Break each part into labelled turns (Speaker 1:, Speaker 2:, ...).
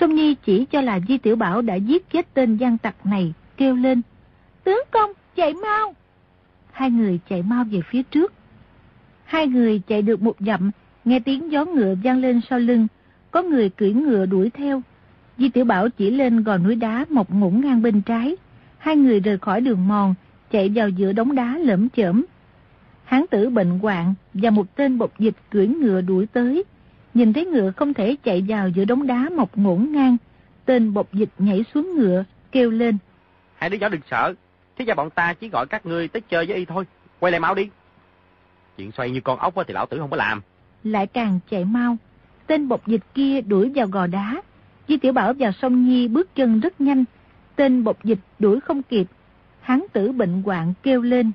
Speaker 1: Sông Nhi chỉ cho là Di Tiểu Bảo đã giết chết tên gian tặc này, kêu lên. Tướng công, chạy mau! Hai người chạy mau về phía trước. Hai người chạy được một dặm, nghe tiếng gió ngựa vang lên sau lưng, có người cưỡi ngựa đuổi theo. Di Tiểu Bảo chỉ lên gò núi đá mọc ngủng ngang bên trái. Hai người rời khỏi đường mòn, chạy vào giữa đống đá lởm chởm. Hán tử bệnh hoạn và một tên bột dịch cưỡi ngựa đuổi tới, Nhìn thấy ngựa không thể chạy vào giữa đống đá mọc ngổn ngang. Tên bộc dịch nhảy xuống ngựa, kêu lên.
Speaker 2: Hai đứa nhỏ đừng sợ. Thế ra bọn ta chỉ gọi các ngươi tới chơi với y thôi. Quay lại mau đi. Chuyện xoay như con ốc thì lão tử không có làm.
Speaker 1: Lại càng chạy mau. Tên bộc dịch kia đuổi vào gò đá. Di Tiểu Bảo vào sông Nhi bước chân rất nhanh. Tên bộc dịch đuổi không kịp. Hán tử bệnh hoạn kêu lên.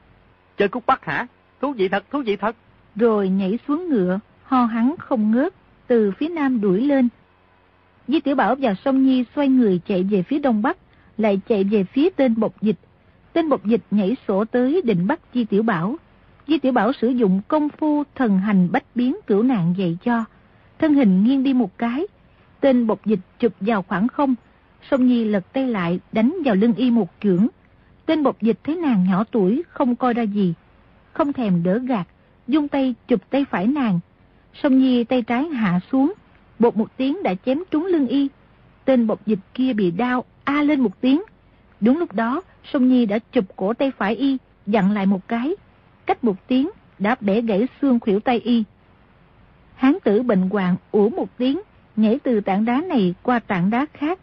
Speaker 2: Chơi cút bắt hả? Thú vị thật, thú vị thật.
Speaker 1: Rồi nhảy xuống ngựa, ho hắn không ngớt từ phía nam đuổi lên. Di Tiểu Bảo vào sông Nhi xoay người chạy về phía đông bắc, lại chạy về phía tên bộc dịch. Tên bộc dịch nhảy sổ tới định bắt Di Tiểu Bảo. Di Tiểu Bảo sử dụng công phu thần hành bách biến cửu nạn dạy cho. Thân hình nghiêng đi một cái. Tên bộc dịch chụp vào khoảng không. Sông Nhi lật tay lại đánh vào lưng y một chưởng. Tên bộc dịch thấy nàng nhỏ tuổi không coi ra gì. Không thèm đỡ gạt. Dung tay chụp tay phải nàng Song Nhi tay trái hạ xuống, bột một tiếng đã chém trúng lưng y. Tên bột dịch kia bị đau, a lên một tiếng. Đúng lúc đó, Song Nhi đã chụp cổ tay phải y, dặn lại một cái. Cách một tiếng, đã bẻ gãy xương khuỷu tay y. Hán tử bệnh hoàng ủ một tiếng, nhảy từ tảng đá này qua tảng đá khác,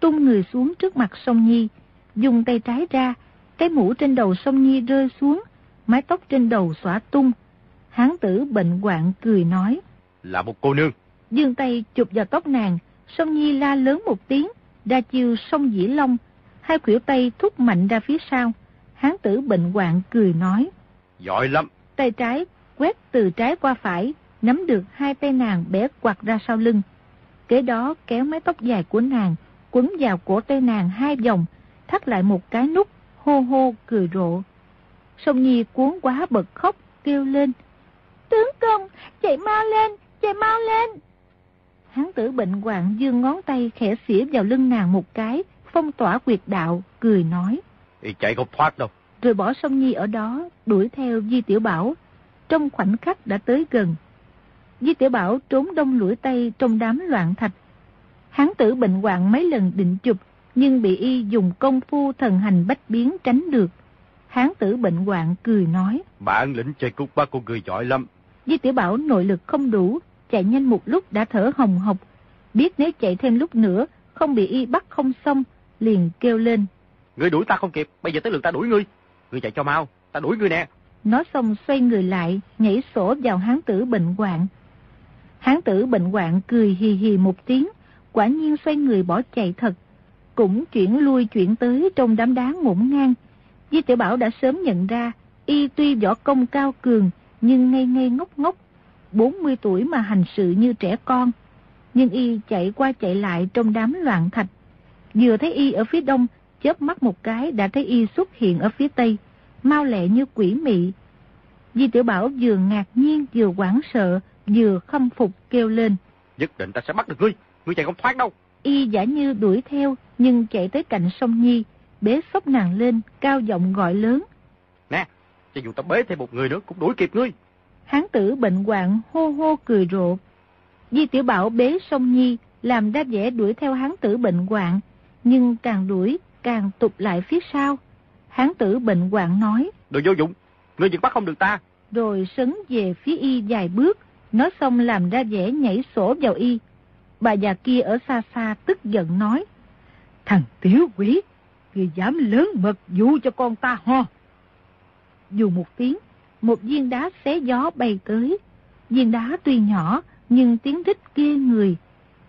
Speaker 1: tung người xuống trước mặt Song Nhi, dùng tay trái ra, cái mũ trên đầu Song Nhi rơi xuống, mái tóc trên đầu xõa tung, Hán tử bệnh hoạn cười nói.
Speaker 2: Là một cô nương.
Speaker 1: Dương tay chụp vào tóc nàng, sông Nhi la lớn một tiếng, ra chiêu sông Dĩ Long. Hai khuỷu tay thúc mạnh ra phía sau. Hán tử bệnh hoạn cười nói.
Speaker 2: Giỏi lắm.
Speaker 1: Tay trái quét từ trái qua phải, nắm được hai tay nàng bẻ quạt ra sau lưng. Kế đó kéo mái tóc dài của nàng, quấn vào cổ tay nàng hai vòng, thắt lại một cái nút, hô hô cười rộ. Sông Nhi cuốn quá bật khóc, kêu lên. Tướng công, chạy mau lên, chạy mau lên. Hán tử bệnh hoạn dương ngón tay khẽ xỉa vào lưng nàng một cái, phong tỏa quyệt đạo, cười nói.
Speaker 2: Thì chạy không thoát đâu.
Speaker 1: Rồi bỏ sông Nhi ở đó, đuổi theo Di Tiểu Bảo. Trong khoảnh khắc đã tới gần. Di Tiểu Bảo trốn đông lũi tay trong đám loạn thạch. Hán tử bệnh hoạn mấy lần định chụp, nhưng bị y dùng công phu thần hành bách biến tránh được. Hán tử bệnh hoạn cười nói.
Speaker 2: Bạn lĩnh chơi cút ba con người giỏi lắm.
Speaker 1: Di Tiểu Bảo nội lực không đủ, chạy nhanh một lúc đã thở hồng hộc. Biết nếu chạy thêm lúc nữa, không bị y bắt không xong, liền kêu lên.
Speaker 2: Ngươi đuổi ta không kịp, bây giờ tới lượt ta đuổi ngươi. Ngươi chạy cho mau, ta đuổi ngươi nè.
Speaker 1: Nói xong xoay người lại, nhảy sổ vào hán tử bệnh hoạn. Hán tử bệnh hoạn cười hì hì một tiếng, quả nhiên xoay người bỏ chạy thật. Cũng chuyển lui chuyển tới trong đám đá ngổn ngang. Di Tiểu Bảo đã sớm nhận ra, y tuy võ công cao cường, nhưng ngây ngây ngốc ngốc, 40 tuổi mà hành sự như trẻ con. Nhưng y chạy qua chạy lại trong đám loạn thạch. Vừa thấy y ở phía đông, chớp mắt một cái đã thấy y xuất hiện ở phía tây, mau lẹ như quỷ mị. Di tiểu Bảo vừa ngạc nhiên vừa hoảng sợ, vừa khâm phục kêu lên.
Speaker 2: Nhất định ta sẽ bắt được ngươi, ngươi chạy không thoát đâu.
Speaker 1: Y giả như đuổi theo, nhưng chạy tới cạnh sông Nhi, bế sốc nàng lên, cao giọng gọi lớn.
Speaker 2: Cho dù ta bế thêm một người nữa cũng đuổi kịp ngươi.
Speaker 1: Hán tử bệnh hoạn hô hô cười rộ. Di Tiểu Bảo bế sông Nhi làm đa vẻ đuổi theo hán tử bệnh hoạn, nhưng càng đuổi càng tụt lại phía sau. Hán tử bệnh hoạn nói.
Speaker 2: Đồ vô dụng, ngươi vẫn bắt không được ta.
Speaker 1: Rồi sấn về phía y vài bước, nói xong làm ra vẻ nhảy sổ vào y. Bà già kia ở xa xa tức giận nói. Thằng tiểu quỷ, ngươi dám lớn mật dụ cho con ta ho dù một tiếng, một viên đá xé gió bay tới. Viên đá tuy nhỏ, nhưng tiếng rít ghê người.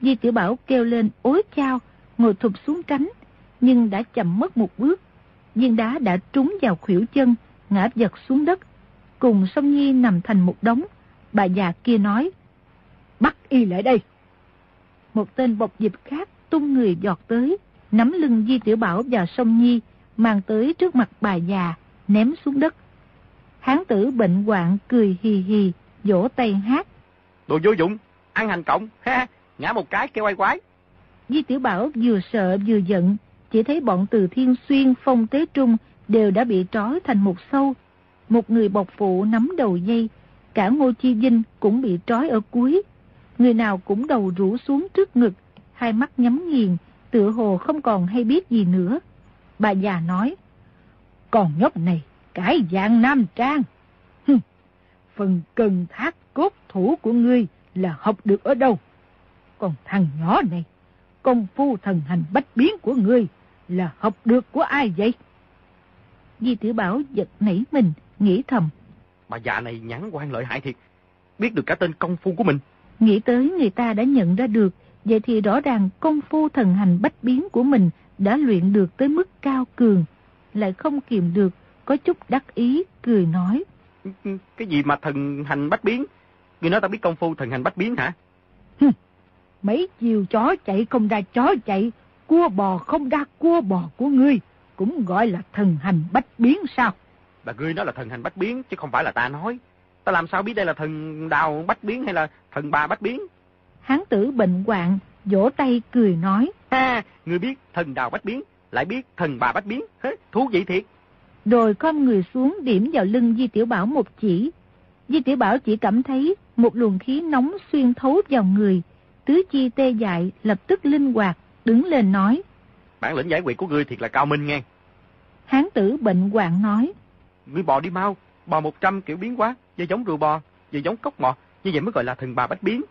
Speaker 1: Di Tiểu Bảo kêu lên ối chao, ngồi thụp xuống tránh, nhưng đã chậm mất một bước. Viên đá đã trúng vào khuỷu chân, ngã giật xuống đất. Cùng sông Nhi nằm thành một đống. Bà già kia nói, bắt y lại đây. Một tên bọc dịp khác tung người giọt tới, nắm lưng Di Tiểu Bảo và sông Nhi, mang tới trước mặt bà già, ném xuống đất. Hán tử bệnh hoạn cười hì hì, vỗ tay hát.
Speaker 2: Đồ vô dụng, ăn hành cộng, ha, ngã một cái kêu quay quái.
Speaker 1: Di Tiểu Bảo vừa sợ vừa giận, chỉ thấy bọn từ Thiên Xuyên, Phong Tế Trung đều đã bị trói thành một sâu. Một người bọc phụ nắm đầu dây, cả Ngô Chi Vinh cũng bị trói ở cuối. Người nào cũng đầu rũ xuống trước ngực, hai mắt nhắm nghiền, tựa hồ không còn hay biết gì nữa. Bà già nói, Còn nhóc này, cải dạng nam trang. Hừm, phần cần thác cốt thủ của ngươi là học được ở đâu? Còn thằng nhỏ này, công phu thần hành bách biến của ngươi là học được của ai vậy? Di Tử Bảo giật nảy mình, nghĩ thầm.
Speaker 2: Bà già này nhãn quan lợi hại thiệt, biết được cả tên công phu của mình.
Speaker 1: Nghĩ tới người ta đã nhận ra được, vậy thì rõ ràng công phu thần hành bách biến của mình đã luyện được tới mức cao cường, lại không kìm được, có chút đắc ý, cười nói.
Speaker 2: Cái gì mà thần hành bách biến? Người nói ta biết công phu thần hành bách biến hả?
Speaker 1: Mấy chiều chó chạy không ra chó chạy, cua bò không ra cua bò của ngươi, cũng gọi là thần hành bách biến sao?
Speaker 2: Bà ngươi nói là thần hành bách biến, chứ không phải là ta nói. Ta làm sao biết đây là thần đào bách biến hay là thần bà bách biến?
Speaker 1: Hán tử bệnh hoạn, vỗ tay cười nói.
Speaker 2: À, ngươi biết thần đào bách biến, lại biết thần bà bách biến. Hế, thú vị thiệt.
Speaker 1: Rồi con người xuống điểm vào lưng Di Tiểu Bảo một chỉ. Di Tiểu Bảo chỉ cảm thấy một luồng khí nóng xuyên thấu vào người. Tứ chi tê dại lập tức linh hoạt, đứng lên nói.
Speaker 2: Bản lĩnh giải quyết của ngươi thiệt là cao minh nghe.
Speaker 1: Hán tử bệnh hoạn nói.
Speaker 2: Ngươi bò đi mau, bò 100 kiểu biến quá, vừa giống rùa bò, vừa giống cốc mò, như vậy mới gọi là thần bà bách biến.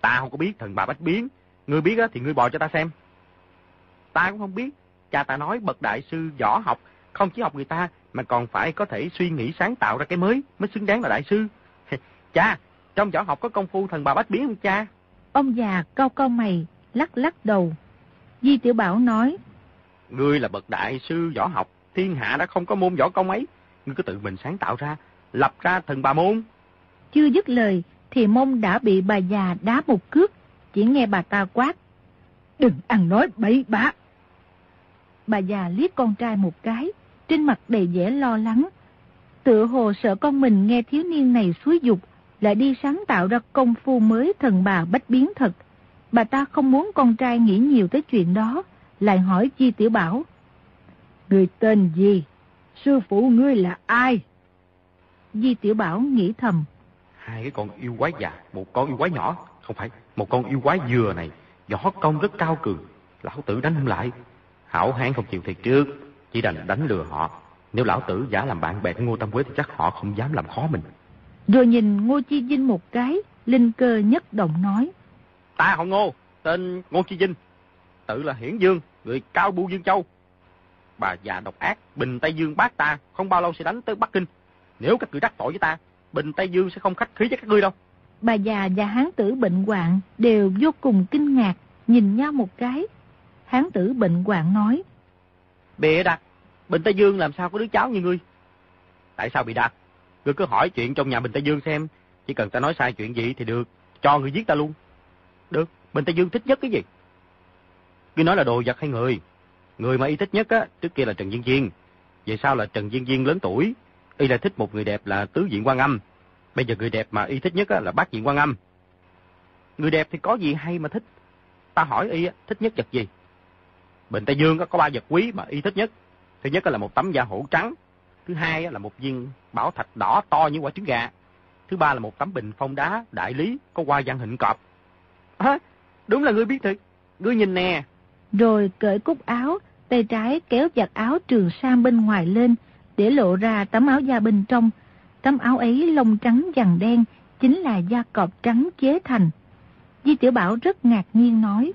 Speaker 2: Ta không có biết thần bà bách biến, ngươi biết thì ngươi bò cho ta xem. Ta cũng không biết, cha ta nói bậc đại sư võ học, không chỉ học người ta mà còn phải có thể suy nghĩ sáng tạo ra cái mới mới xứng đáng là đại sư. cha, trong võ học có công phu thần bà bách biến không cha?
Speaker 1: Ông già cau cau mày, lắc lắc đầu. Di Tiểu Bảo nói.
Speaker 2: Ngươi là bậc đại sư võ học, thiên hạ đã không có môn võ công ấy. Ngươi cứ tự mình sáng tạo ra, lập ra thần bà môn.
Speaker 1: Chưa dứt lời, thì mông đã bị bà già đá một cước, chỉ nghe bà ta quát. Đừng ăn nói bậy bạ. Bà già liếc con trai một cái, trên mặt đầy vẻ lo lắng. Tựa hồ sợ con mình nghe thiếu niên này xúi dục, lại đi sáng tạo ra công phu mới thần bà bách biến thật. Bà ta không muốn con trai nghĩ nhiều tới chuyện đó, lại hỏi Chi Tiểu Bảo. Người tên gì? Sư phụ ngươi là ai? Di Tiểu Bảo nghĩ thầm.
Speaker 2: Hai cái con yêu quái già, một con yêu quái nhỏ. Không phải, một con yêu quái dừa này, võ công rất cao cường. Lão tử đánh không lại. Hảo hán không chịu thiệt trước, chỉ đành đánh lừa họ. Nếu lão tử giả làm bạn bè với Ngô Tâm Quế thì chắc họ không dám làm khó mình.
Speaker 1: Rồi nhìn Ngô Chi Vinh một cái, Linh cơ nhất động nói.
Speaker 2: Ta họ Ngô, tên Ngô Chi Vinh. Tự là Hiển Dương, người cao bu Dương Châu. Bà già độc ác, Bình Tây Dương bác ta, không bao lâu sẽ đánh tới Bắc Kinh. Nếu các ngươi đắc tội với ta, Bình Tây Dương sẽ không khách khí với các ngươi đâu.
Speaker 1: Bà già và hán tử bệnh hoạn đều vô cùng kinh ngạc, nhìn nhau một cái. Hán tử bệnh hoạn nói.
Speaker 2: Bịa đặt, Bình Tây Dương làm sao có đứa cháu như ngươi? Tại sao bị đặt? Ngươi cứ hỏi chuyện trong nhà Bình Tây Dương xem, chỉ cần ta nói sai chuyện gì thì được, cho người giết ta luôn. Được, Bình Tây Dương thích nhất cái gì? Ngươi nói là đồ vật hay người? Người mà y thích nhất á, trước kia là Trần duyên duyên Về sau là Trần duyên duyên lớn tuổi, y là thích một người đẹp là Tứ Diện quang Âm. Bây giờ người đẹp mà y thích nhất á, là Bát Diện quang Âm. Người đẹp thì có gì hay mà thích? Ta hỏi y á, thích nhất vật gì? Bình Tây Dương có ba vật quý mà y thích nhất. Thứ nhất là một tấm da hổ trắng. Thứ hai là một viên bảo thạch đỏ to như quả trứng gà. Thứ ba là một tấm bình phong đá đại lý có hoa văn hình cọp. À, đúng là ngươi biết thiệt. Ngươi nhìn nè.
Speaker 1: Rồi cởi cúc áo, tay trái kéo giặt áo trường sam bên ngoài lên, để lộ ra tấm áo da bên trong. Tấm áo ấy lông trắng vàng đen, chính là da cọp trắng chế thành. Di Tiểu Bảo rất ngạc nhiên nói.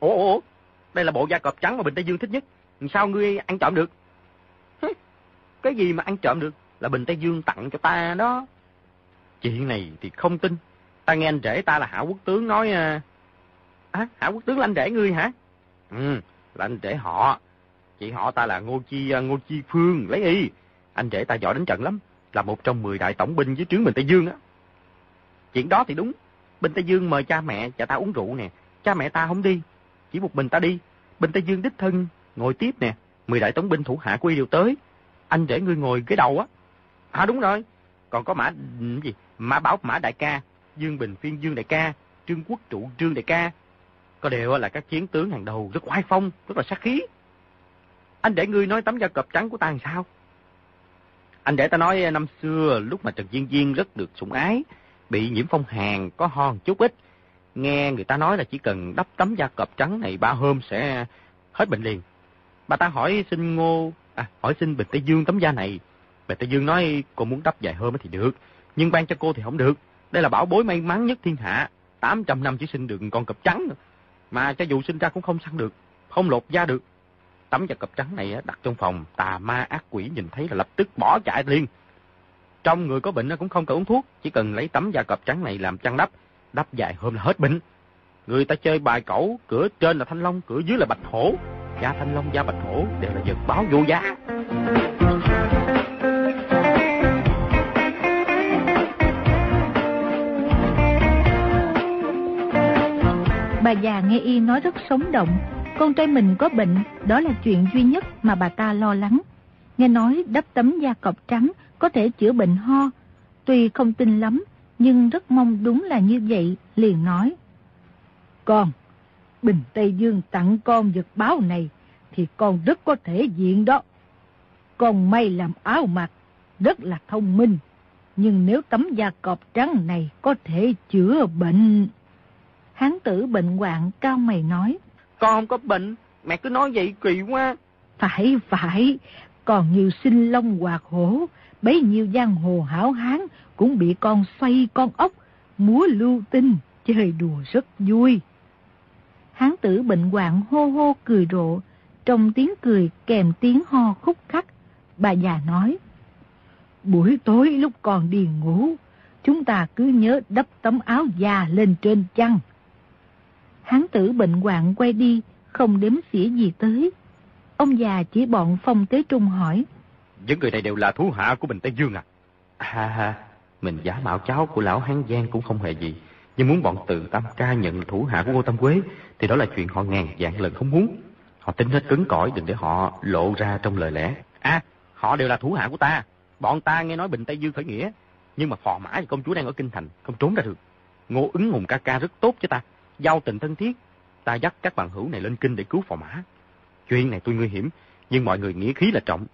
Speaker 2: Ủa, ủa, đây là bộ da cọp trắng mà Bình Tây Dương thích nhất. Sao ngươi ăn trộm được? Cái gì mà ăn trộm được? Là Bình Tây Dương tặng cho ta đó. Chuyện này thì không tin. Ta nghe anh rể ta là Hảo Quốc Tướng nói... À, Hảo Quốc Tướng là anh rể ngươi hả? Ừ, là anh rể họ. Chị họ ta là Ngô Chi à, Ngô Chi Phương, lấy y. Anh rể ta giỏi đánh trận lắm, là một trong 10 đại tổng binh dưới trướng Bình Tây Dương á. Chuyện đó thì đúng. Bình Tây Dương mời cha mẹ, và ta uống rượu nè. Cha mẹ ta không đi, chỉ một mình ta đi. Bình Tây Dương đích thân, ngồi tiếp nè. Mười đại tống binh thủ hạ của y đều tới. Anh để ngươi ngồi cái đầu á. À đúng rồi. Còn có mã ừ, gì? Mã Bảo Mã Đại Ca, Dương Bình Phiên Dương Đại Ca, Trương Quốc Trụ Trương Đại Ca. Có đều là các chiến tướng hàng đầu rất oai phong, rất là sát khí. Anh để ngươi nói tấm da cọp trắng của ta làm sao? Anh để ta nói à, năm xưa lúc mà Trần Diên Diên rất được sủng ái, bị nhiễm phong hàn, có ho chút ít. Nghe người ta nói là chỉ cần đắp tấm da cọp trắng này ba hôm sẽ hết bệnh liền. Bà ta hỏi xin ngô, à, hỏi xin Bình Tây Dương tấm da này. Bình Tây Dương nói cô muốn đắp vài hôm thì được, nhưng ban cho cô thì không được. Đây là bảo bối may mắn nhất thiên hạ, 800 năm chỉ sinh được con cọp trắng. Mà cho dù sinh ra cũng không săn được, không lột da được. Tấm da cọp trắng này đặt trong phòng, tà ma ác quỷ nhìn thấy là lập tức bỏ chạy liền. Trong người có bệnh cũng không cần uống thuốc, chỉ cần lấy tấm da cọp trắng này làm chăn đắp, đắp dài hôm là hết bệnh. Người ta chơi bài cẩu, cửa trên là thanh long, cửa dưới là bạch hổ. Da thanh long, da bạch hổ đều là vật báo vô giá.
Speaker 1: Bà già nghe y nói rất sống động. Con trai mình có bệnh, đó là chuyện duy nhất mà bà ta lo lắng. Nghe nói đắp tấm da cọp trắng có thể chữa bệnh ho. Tuy không tin lắm, nhưng rất mong đúng là như vậy, liền nói. Con, Bình Tây Dương tặng con vật báo này, thì con rất có thể diện đó. Con may làm áo mặc, rất là thông minh. Nhưng nếu tấm da cọp trắng này có thể chữa bệnh... Hán tử bệnh hoạn cao mày nói.
Speaker 2: Con không có bệnh, mẹ cứ nói vậy kỳ quá.
Speaker 1: Phải, phải, còn nhiều sinh long hoạt hổ, bấy nhiêu giang hồ hảo hán cũng bị con xoay con ốc, múa lưu tinh, chơi đùa rất vui. Hán tử bệnh hoạn hô hô cười rộ, trong tiếng cười kèm tiếng ho khúc khắc. Bà già nói, buổi tối lúc còn đi ngủ, chúng ta cứ nhớ đắp tấm áo già lên trên chăn. Hán tử bệnh hoạn quay đi, không đếm xỉa gì tới. Ông già chỉ bọn phong tế trung hỏi.
Speaker 2: Những người này đều là thú hạ của Bình Tây Dương à? Ha, mình giả mạo cháu của lão Hán Giang cũng không hề gì. Nhưng muốn bọn tự Tam Ca nhận thủ hạ của Ngô Tâm Quế, thì đó là chuyện họ ngàn dạng lần không muốn. Họ tính hết cứng cỏi đừng để họ lộ ra trong lời lẽ. À, họ đều là thủ hạ của ta. Bọn ta nghe nói Bình Tây Dương khởi nghĩa. Nhưng mà phò mã và công chúa đang ở Kinh Thành, không trốn ra được. Ngô ứng hùng ca ca rất tốt cho ta. Giao tình thân thiết. Ta dắt các bạn hữu này lên kinh để cứu phò mã. Chuyện này tôi nguy hiểm, nhưng mọi người nghĩa khí là trọng.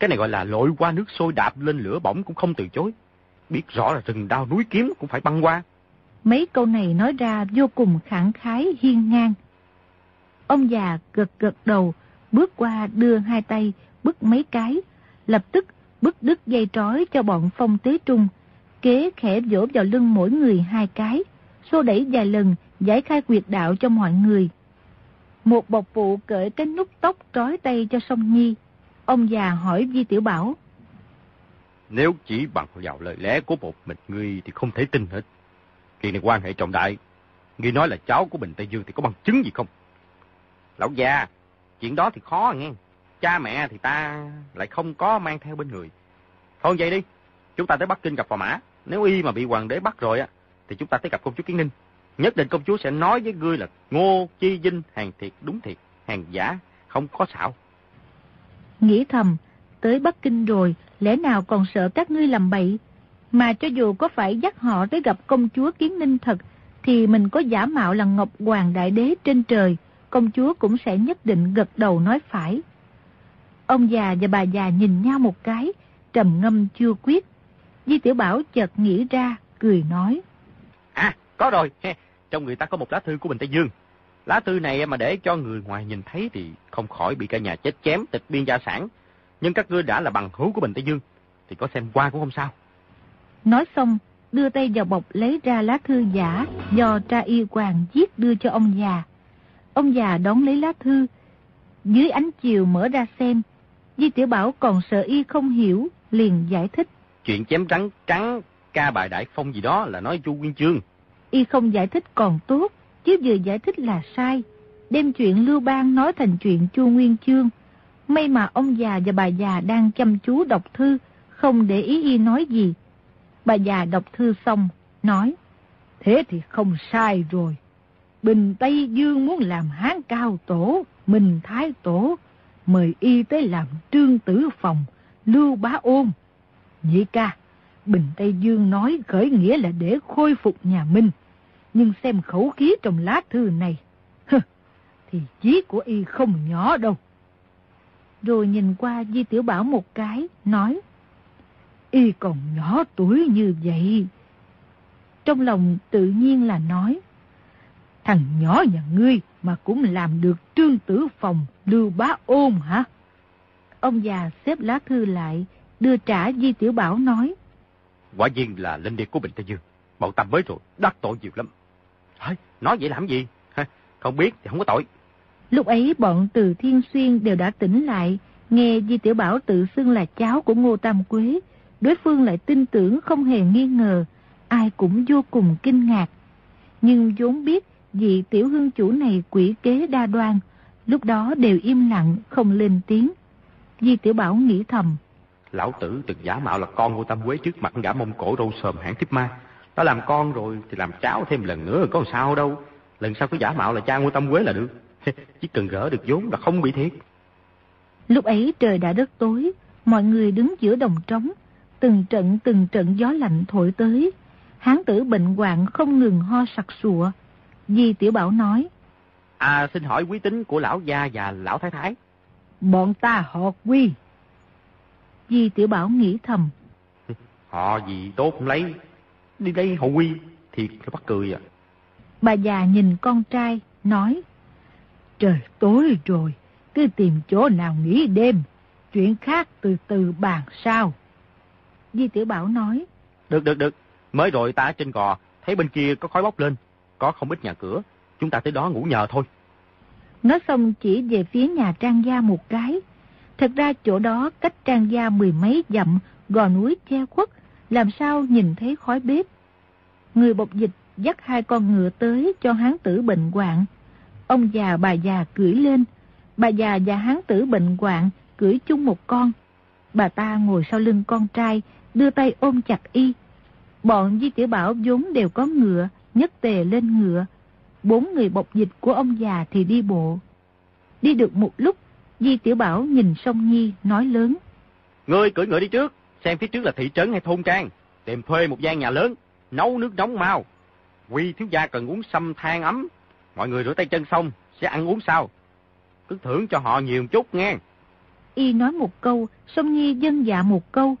Speaker 2: Cái này gọi là lội qua nước sôi đạp lên lửa bỏng cũng không từ chối. Biết rõ là rừng đao núi kiếm cũng phải băng qua.
Speaker 1: Mấy câu này nói ra vô cùng khẳng khái hiên ngang. Ông già gật gật đầu, bước qua đưa hai tay, bức mấy cái, lập tức bức đứt dây trói cho bọn phong tế trung, kế khẽ vỗ vào lưng mỗi người hai cái, xô đẩy vài lần, giải khai quyệt đạo cho mọi người. Một bọc phụ cởi cái nút tóc trói tay cho song nhi. Ông già hỏi Di Tiểu Bảo.
Speaker 2: Nếu chỉ bằng vào lời lẽ của một mình ngươi thì không thể tin hết. Chuyện này quan hệ trọng đại. Ngươi nói là cháu của Bình Tây Dương thì có bằng chứng gì không? Lão già, chuyện đó thì khó nghe. Cha mẹ thì ta lại không có mang theo bên người. Thôi vậy đi, chúng ta tới Bắc Kinh gặp phò mã. Nếu y mà bị hoàng đế bắt rồi á, thì chúng ta tới gặp công chúa Kiến Ninh. Nhất định công chúa sẽ nói với ngươi là ngô chi dinh hàng thiệt đúng thiệt, hàng giả, không có xạo.
Speaker 1: Nghĩ thầm, tới Bắc Kinh rồi, lẽ nào còn sợ các ngươi làm bậy? Mà cho dù có phải dắt họ tới gặp công chúa Kiến Ninh thật, thì mình có giả mạo là Ngọc Hoàng Đại Đế trên trời, công chúa cũng sẽ nhất định gật đầu nói phải. Ông già và bà già nhìn nhau một cái, trầm ngâm chưa quyết. Di Tiểu Bảo chợt nghĩ ra, cười nói.
Speaker 2: À, có rồi, trong người ta có một lá thư của Bình Tây Dương. Lá thư này mà để cho người ngoài nhìn thấy thì không khỏi bị cả nhà chết chém tịch biên gia sản. Nhưng các ngươi đã là bằng hữu của Bình Tây Dương, thì có xem qua cũng không sao.
Speaker 1: Nói xong, đưa tay vào bọc lấy ra lá thư giả do tra y hoàng viết đưa cho ông già. Ông già đón lấy lá thư, dưới ánh chiều mở ra xem. Di Tiểu Bảo còn sợ y không hiểu, liền giải thích.
Speaker 2: Chuyện chém trắng trắng ca bài đại phong gì đó là nói Chu Nguyên Chương.
Speaker 1: Y không giải thích còn tốt, chứ vừa giải thích là sai. Đem chuyện Lưu Bang nói thành chuyện Chu Nguyên Chương. May mà ông già và bà già đang chăm chú đọc thư, không để ý y nói gì. Bà già đọc thư xong, nói, Thế thì không sai rồi. Bình Tây Dương muốn làm hán cao tổ, Minh Thái Tổ, mời y tới làm trương tử phòng, lưu bá ôn. Nhị ca, Bình Tây Dương nói khởi nghĩa là để khôi phục nhà Minh. Nhưng xem khẩu khí trong lá thư này, thì chí của y không nhỏ đâu. Rồi nhìn qua Di Tiểu Bảo một cái, nói, y còn nhỏ tuổi như vậy. Trong lòng tự nhiên là nói, thằng nhỏ nhà ngươi mà cũng làm được trương tử phòng lưu bá ôn hả? Ông già xếp lá thư lại, đưa trả Di Tiểu Bảo nói.
Speaker 2: Quả nhiên là linh điệp của Bình Tây Dương. Bọn ta mới rồi, đắc tội nhiều lắm. Nói vậy làm gì? Không biết thì không có tội.
Speaker 1: Lúc ấy bọn từ Thiên Xuyên đều đã tỉnh lại, nghe Di Tiểu Bảo tự xưng là cháu của Ngô Tam Quế. Đối phương lại tin tưởng không hề nghi ngờ, ai cũng vô cùng kinh ngạc. Nhưng vốn biết vị tiểu hương chủ này quỷ kế đa đoan, lúc đó đều im lặng, không lên tiếng. Di Tiểu Bảo nghĩ thầm.
Speaker 2: Lão tử từng giả mạo là con ngô Tam Quế trước mặt gã mông cổ râu sờm hãng tiếp ma. Ta làm con rồi thì làm cháu thêm lần nữa có sao đâu. Lần sau cứ giả mạo là cha ngô Tam Quế là được. Chỉ cần gỡ được vốn là không bị thiệt.
Speaker 1: Lúc ấy trời đã đất tối, mọi người đứng giữa đồng trống. Từng trận từng trận gió lạnh thổi tới. Hán tử bệnh hoạn không ngừng ho sặc sụa. Di Tiểu Bảo nói.
Speaker 2: À xin hỏi quý tính của lão gia và lão thái thái.
Speaker 1: Bọn ta họ quy. Di Tiểu Bảo nghĩ thầm.
Speaker 2: Họ gì tốt không lấy. Đi đây họ quy. Thiệt là bắt cười à.
Speaker 1: Bà già nhìn con trai, nói. Trời tối rồi, cứ tìm chỗ nào nghỉ đêm. Chuyện khác từ từ bàn sao. Di Tiểu Bảo nói.
Speaker 2: Được, được, được. Mới rồi ta trên gò, thấy bên kia có khói bốc lên. Có không ít nhà cửa. Chúng ta tới đó ngủ nhờ thôi.
Speaker 1: Nói xong chỉ về phía nhà Trang Gia một cái. Thật ra chỗ đó cách Trang Gia mười mấy dặm, gò núi che khuất, làm sao nhìn thấy khói bếp. Người bộc dịch dắt hai con ngựa tới cho hán tử bệnh hoạn. Ông già bà già cưỡi lên, bà già và hán tử bệnh hoạn cưỡi chung một con. Bà ta ngồi sau lưng con trai, đưa tay ôm chặt y. Bọn Di Tiểu Bảo vốn đều có ngựa, nhất tề lên ngựa. Bốn người bọc dịch của ông già thì đi bộ. Đi được một lúc, Di Tiểu Bảo nhìn sông Nhi nói lớn.
Speaker 2: Ngươi cưỡi ngựa đi trước, xem phía trước là thị trấn hay thôn trang. Tìm thuê một gian nhà lớn, nấu nước nóng mau. Quy thiếu gia cần uống sâm than ấm. Mọi người rửa tay chân xong, sẽ ăn uống sau. Cứ thưởng cho họ nhiều chút nghe.
Speaker 1: Y nói một câu, sông Nhi dân dạ một câu.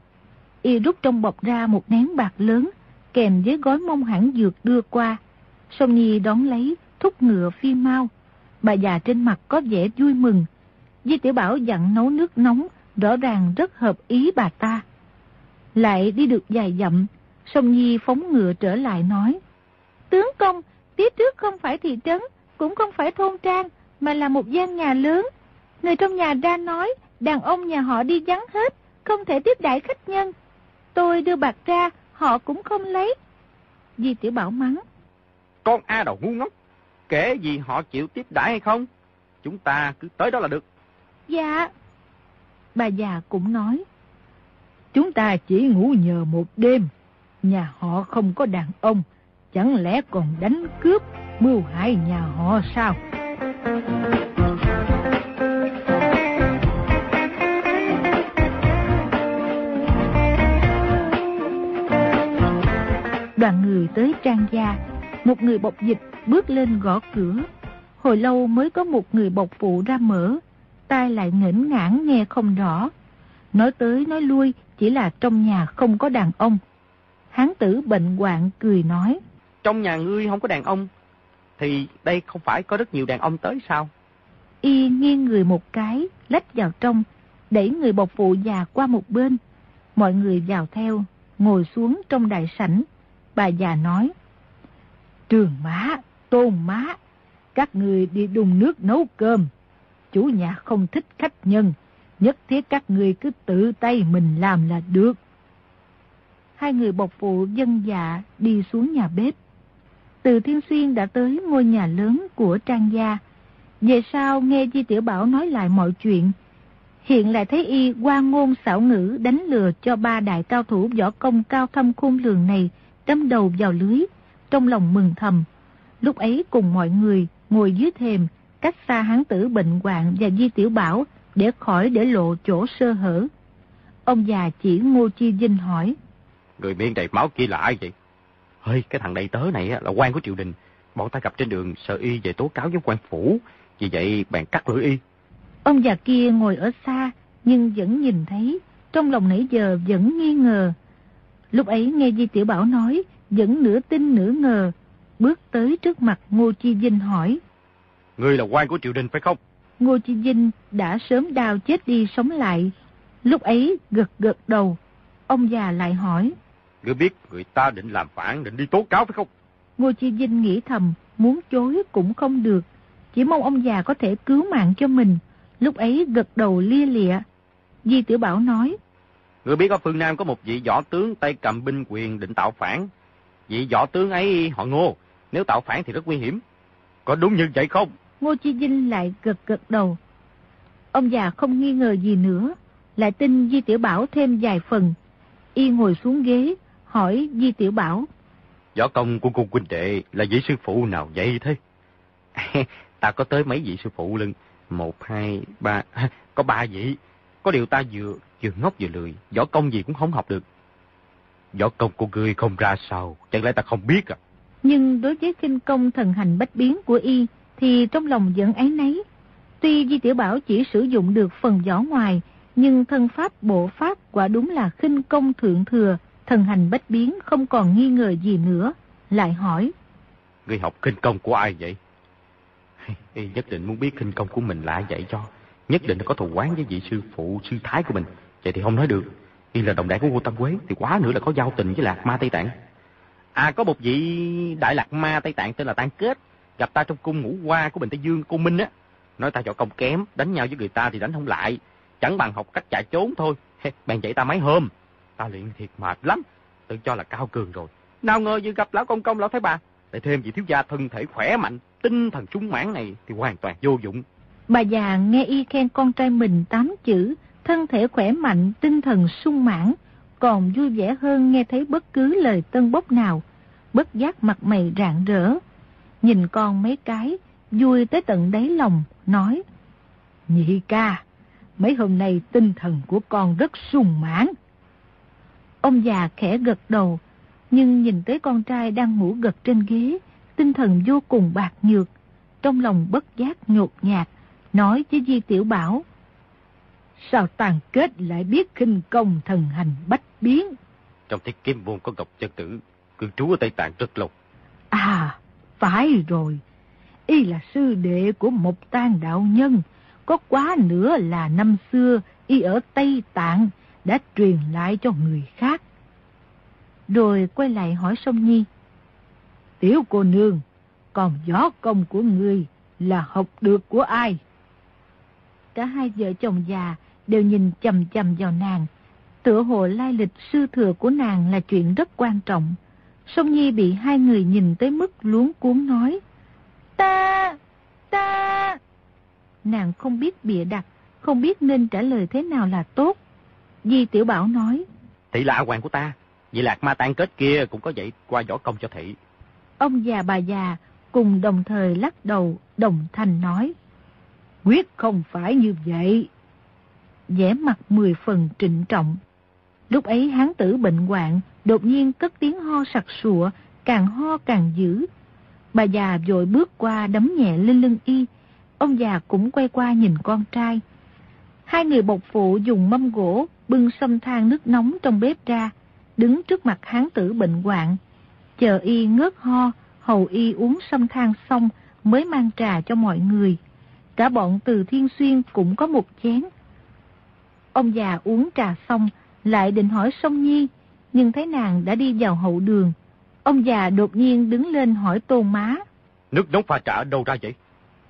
Speaker 1: Y rút trong bọc ra một nén bạc lớn, kèm với gói mông hẳn dược đưa qua. Sông Nhi đón lấy, thúc ngựa phi mau. Bà già trên mặt có vẻ vui mừng. Di Tiểu Bảo dặn nấu nước nóng, rõ ràng rất hợp ý bà ta. Lại đi được dài dặm, Sông Nhi phóng ngựa trở lại nói. Tướng công, phía trước không phải thị trấn, cũng không phải thôn trang, mà là một gian nhà lớn. Người trong nhà ra nói, đàn ông nhà họ đi vắng hết, không thể tiếp đãi khách nhân. Tôi đưa bạc ra, họ cũng không lấy. Di Tiểu Bảo mắng.
Speaker 2: Con A đầu ngu ngốc, kể gì họ chịu tiếp đãi hay không? Chúng ta cứ tới đó là được.
Speaker 1: Dạ. Bà già cũng nói. Chúng ta chỉ ngủ nhờ một đêm. Nhà họ không có đàn ông. Chẳng lẽ còn đánh cướp, mưu hại nhà họ sao? Đoàn người tới trang gia, một người bọc dịch bước lên gõ cửa. Hồi lâu mới có một người bọc phụ ra mở, tai lại ngẩn ngãn nghe không rõ. Nói tới nói lui chỉ là trong nhà không có đàn ông. Hán tử bệnh hoạn cười nói.
Speaker 2: Trong nhà ngươi không có đàn ông, thì đây không phải có rất nhiều đàn ông tới sao?
Speaker 1: Y nghiêng người một cái, lách vào trong, đẩy người bọc phụ già qua một bên. Mọi người vào theo, ngồi xuống trong đại sảnh. Bà già nói. Trường má, tôn má, các người đi đun nước nấu cơm. Chủ nhà không thích khách nhân, nhất thiết các người cứ tự tay mình làm là được. hai người bộc phụ dân dạ đi xuống nhà bếp. Từ Thiên Xuyên đã tới ngôi nhà lớn của Trang Gia. Về sau nghe Di Tiểu Bảo nói lại mọi chuyện, hiện lại thấy y qua ngôn xảo ngữ đánh lừa cho ba đại cao thủ võ công cao thâm khôn lường này đâm đầu vào lưới, trong lòng mừng thầm. Lúc ấy cùng mọi người ngồi dưới thềm, cách xa hán tử bệnh hoạn và Di Tiểu Bảo để khỏi để lộ chỗ sơ hở. Ông già chỉ Ngô Chi Vinh hỏi.
Speaker 2: Người miệng đầy máu kia là ai vậy? Hơi, cái thằng đầy tớ này là quan của triều đình. Bọn ta gặp trên đường sợ y về tố cáo với quan phủ. Vì vậy bèn cắt lưỡi y.
Speaker 1: Ông già kia ngồi ở xa nhưng vẫn nhìn thấy. Trong lòng nãy giờ vẫn nghi ngờ. Lúc ấy nghe Di Tiểu Bảo nói vẫn nửa tin nửa ngờ. Bước tới trước mặt Ngô Chi Vinh hỏi.
Speaker 2: Ngươi là quan của triều đình phải không?
Speaker 1: Ngô Chi Vinh đã sớm đào chết đi sống lại. Lúc ấy gật gật đầu. Ông già lại hỏi.
Speaker 2: Ngươi biết người ta định làm phản, định đi tố cáo phải không?
Speaker 1: Ngô Chi Vinh nghĩ thầm, muốn chối cũng không được. Chỉ mong ông già có thể cứu mạng cho mình. Lúc ấy gật đầu lia lịa. Di Tiểu Bảo nói.
Speaker 2: Ngươi biết ở phương Nam có một vị võ tướng tay cầm binh quyền định tạo phản. Vị võ tướng ấy họ ngô. Nếu tạo phản thì rất nguy hiểm. Có đúng như vậy không?
Speaker 1: Ngô Chi Vinh lại gật gật đầu. Ông già không nghi ngờ gì nữa. Lại tin Di Tiểu Bảo thêm vài phần. Y ngồi xuống ghế, hỏi Di Tiểu Bảo.
Speaker 2: Võ công của cô huynh đệ là vị sư phụ nào vậy thế? ta có tới mấy vị sư phụ lưng. Một, hai, ba, có ba vị. Có điều ta vừa vừa ngốc vừa lười, võ công gì cũng không học được. Võ công của ngươi không ra sao, chẳng lẽ ta không biết à?
Speaker 1: Nhưng đối với kinh công thần hành bách biến của y, thì trong lòng vẫn ấy nấy. Tuy Di Tiểu Bảo chỉ sử dụng được phần võ ngoài, nhưng thân pháp bộ pháp quả đúng là khinh công thượng thừa, thần hành bách biến không còn nghi ngờ gì nữa. Lại hỏi.
Speaker 2: Người học khinh công của ai vậy? Y nhất định muốn biết khinh công của mình là ai dạy cho. Nhất định có thù quán với vị sư phụ, sư thái của mình. Vậy thì không nói được. Y là đồng đại của Ngô Tam Quế, thì quá nữa là có giao tình với Lạc Ma Tây Tạng. À, có một vị đại Lạc Ma Tây Tạng tên là Tan Kết. Gặp ta trong cung ngũ hoa của Bình Tây Dương, cô Minh á. Nói ta võ công kém, đánh nhau với người ta thì đánh không lại. Chẳng bằng học cách chạy trốn thôi. Bèn dạy ta mấy hôm. Ta luyện thiệt mệt lắm. Tự cho là cao cường rồi. Nào ngờ vừa gặp lão công công lão thái bà. Lại thêm vị thiếu gia thân thể khỏe mạnh, tinh thần trung mãn này thì hoàn toàn vô dụng.
Speaker 1: Bà già nghe y khen con trai mình tám chữ, thân thể khỏe mạnh, tinh thần sung mãn, còn vui vẻ hơn nghe thấy bất cứ lời tân bốc nào. Bất giác mặt mày rạng rỡ. Nhìn con mấy cái, vui tới tận đáy lòng, nói. Nhị ca, mấy hôm nay tinh thần của con rất sung mãn. Ông già khẽ gật đầu, nhưng nhìn tới con trai đang ngủ gật trên ghế, tinh thần vô cùng bạc nhược. Trong lòng bất giác nhột nhạt, nói với Di Tiểu Bảo. Sao tàn kết lại biết khinh công thần hành bách biến?
Speaker 2: Trong thiết kim môn có Ngọc Chân Tử, cư trú ở Tây Tạng rất lâu.
Speaker 1: À, phải rồi. Y là sư đệ của một tan đạo nhân. Có quá nữa là năm xưa y ở Tây Tạng đã truyền lại cho người khác. Rồi quay lại hỏi Sông Nhi. Tiểu cô nương, còn gió công của ngươi là học được của ai? Cả hai vợ chồng già đều nhìn chầm chầm vào nàng. Tựa hồ lai lịch sư thừa của nàng là chuyện rất quan trọng. Sông Nhi bị hai người nhìn tới mức luống cuốn nói. Ta, ta. Nàng không biết bịa đặt, không biết nên trả lời thế nào là tốt. Di Tiểu Bảo nói.
Speaker 2: Thị là hoàng của ta, vì lạc ma tan kết kia cũng có vậy qua võ công cho thị.
Speaker 1: Ông già bà già cùng đồng thời lắc đầu, đồng thanh nói. Quyết không phải như vậy. vẻ mặt mười phần trịnh trọng. Lúc ấy hán tử bệnh hoạn, đột nhiên cất tiếng ho sặc sụa, càng ho càng dữ. Bà già vội bước qua đấm nhẹ lên lưng y. Ông già cũng quay qua nhìn con trai. Hai người bộc phụ dùng mâm gỗ bưng xâm than nước nóng trong bếp ra, đứng trước mặt hán tử bệnh hoạn. Chờ y ngớt ho, hầu y uống xâm than xong mới mang trà cho mọi người. Cả bọn từ Thiên Xuyên cũng có một chén. Ông già uống trà xong, lại định hỏi Sông Nhi, nhưng thấy nàng đã đi vào hậu đường. Ông già đột nhiên đứng lên hỏi tôn má.
Speaker 2: Nước nóng pha trà đâu ra vậy?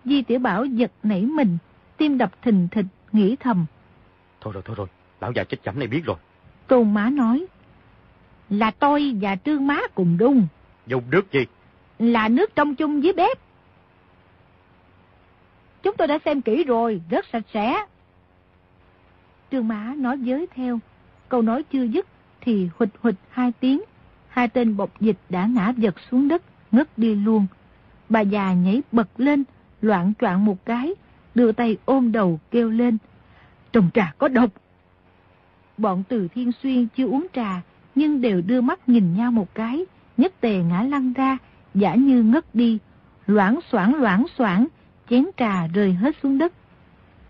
Speaker 1: Di Tiểu Bảo giật nảy mình, tim đập thình thịch, nghĩ thầm.
Speaker 2: Thôi rồi, thôi rồi, lão già chết chấm này biết rồi.
Speaker 1: Tôn má nói. Là tôi và trương má cùng đun.
Speaker 2: Dùng nước gì?
Speaker 1: Là nước trong chung với bếp. Chúng tôi đã xem kỹ rồi, rất sạch sẽ. Trương má nói giới theo. Câu nói chưa dứt thì hụt hụt hai tiếng. Hai tên bọc dịch đã ngã giật xuống đất, ngất đi luôn. Bà già nhảy bật lên, loạn troạn một cái, đưa tay ôm đầu kêu lên. Trong trà có độc. Bọn từ thiên xuyên chưa uống trà, nhưng đều đưa mắt nhìn nhau một cái, nhất tề ngã lăn ra, giả như ngất đi, loãng xoảng loãng xoảng, chén trà rơi hết xuống đất.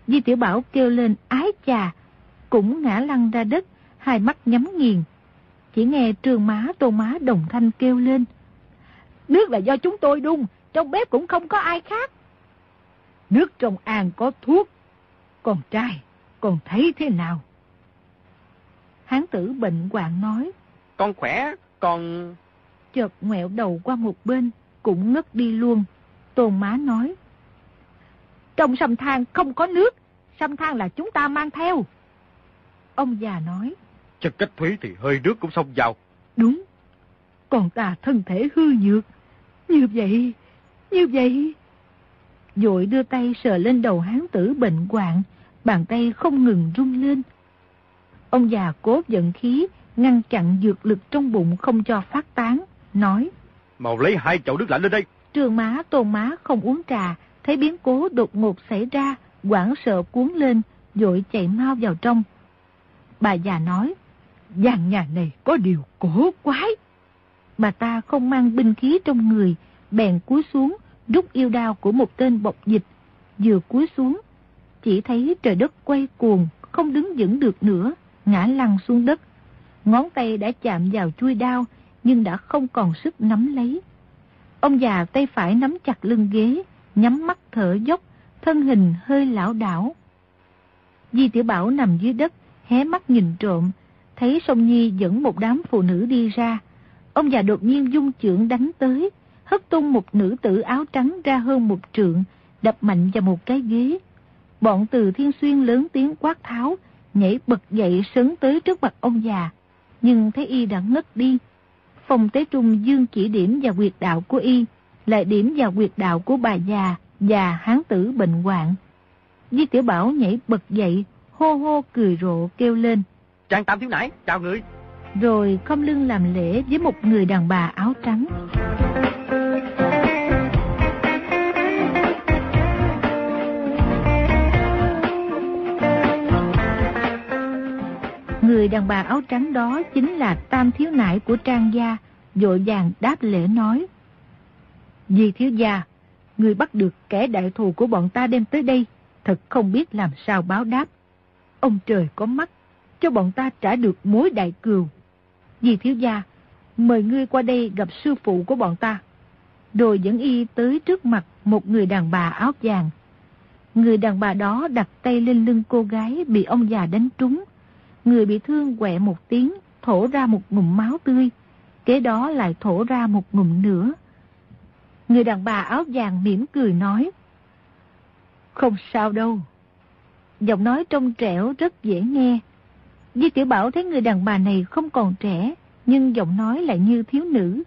Speaker 1: Di Tiểu Bảo kêu lên ái chà, cũng ngã lăn ra đất, hai mắt nhắm nghiền. Chỉ nghe trường má tô má đồng thanh kêu lên. Nước là do chúng tôi đun, trong bếp cũng không có ai khác. Nước trong an có thuốc, còn trai, còn thấy thế nào? Hán tử bệnh hoạn nói.
Speaker 2: Con khỏe, con...
Speaker 1: Chợt ngoẹo đầu qua một bên, cũng ngất đi luôn. Tôn má nói. Trong sâm thang không có nước, sâm thang là chúng ta mang theo. Ông già nói.
Speaker 2: Chất cách thủy thì hơi nước cũng xông vào.
Speaker 1: Đúng, còn ta thân thể hư nhược. Như vậy, như vậy... Dội đưa tay sờ lên đầu hán tử bệnh hoạn, bàn tay không ngừng rung lên. Ông già cố giận khí, ngăn chặn dược lực trong bụng không cho phát tán, nói.
Speaker 2: Mau lấy hai chậu nước lạnh lên đây.
Speaker 1: Trường má, tôn má không uống trà, thấy biến cố đột ngột xảy ra, quảng sợ cuốn lên, dội chạy mau vào trong. Bà già nói, gian nhà này có điều cổ quái. Bà ta không mang binh khí trong người, bèn cúi xuống, rút yêu đao của một tên bọc dịch. Vừa cúi xuống, chỉ thấy trời đất quay cuồng, không đứng vững được nữa, ngã lăn xuống đất. Ngón tay đã chạm vào chui đao, nhưng đã không còn sức nắm lấy. Ông già tay phải nắm chặt lưng ghế, nhắm mắt thở dốc, thân hình hơi lão đảo. Di Tiểu Bảo nằm dưới đất, hé mắt nhìn trộm, thấy sông Nhi dẫn một đám phụ nữ đi ra. Ông già đột nhiên dung trưởng đánh tới, hất tung một nữ tử áo trắng ra hơn một trượng, đập mạnh vào một cái ghế. Bọn từ thiên xuyên lớn tiếng quát tháo, nhảy bật dậy sấn tới trước mặt ông già, nhưng thấy y đã ngất đi. Phòng tế trung dương chỉ điểm vào quyệt đạo của y, lại điểm vào quyệt đạo của bà già và hán tử bệnh hoạn. Di Tiểu Bảo nhảy bật dậy, hô hô cười rộ kêu lên.
Speaker 2: Trang Tam Thiếu Nãi, chào người.
Speaker 1: Rồi không lưng làm lễ với một người đàn bà áo trắng. Người đàn bà áo trắng đó chính là tam thiếu nải của Trang Gia, dội vàng đáp lễ nói. vì thiếu gia, người bắt được kẻ đại thù của bọn ta đem tới đây, thật không biết làm sao báo đáp. Ông trời có mắt, cho bọn ta trả được mối đại cừu. vì thiếu gia, mời ngươi qua đây gặp sư phụ của bọn ta. Rồi dẫn y tới trước mặt một người đàn bà áo vàng. Người đàn bà đó đặt tay lên lưng cô gái bị ông già đánh trúng, Người bị thương quẹ một tiếng, thổ ra một ngụm máu tươi. Kế đó lại thổ ra một ngụm nữa. Người đàn bà áo vàng mỉm cười nói. Không sao đâu. Giọng nói trong trẻo rất dễ nghe. Di Tiểu Bảo thấy người đàn bà này không còn trẻ, nhưng giọng nói lại như thiếu nữ.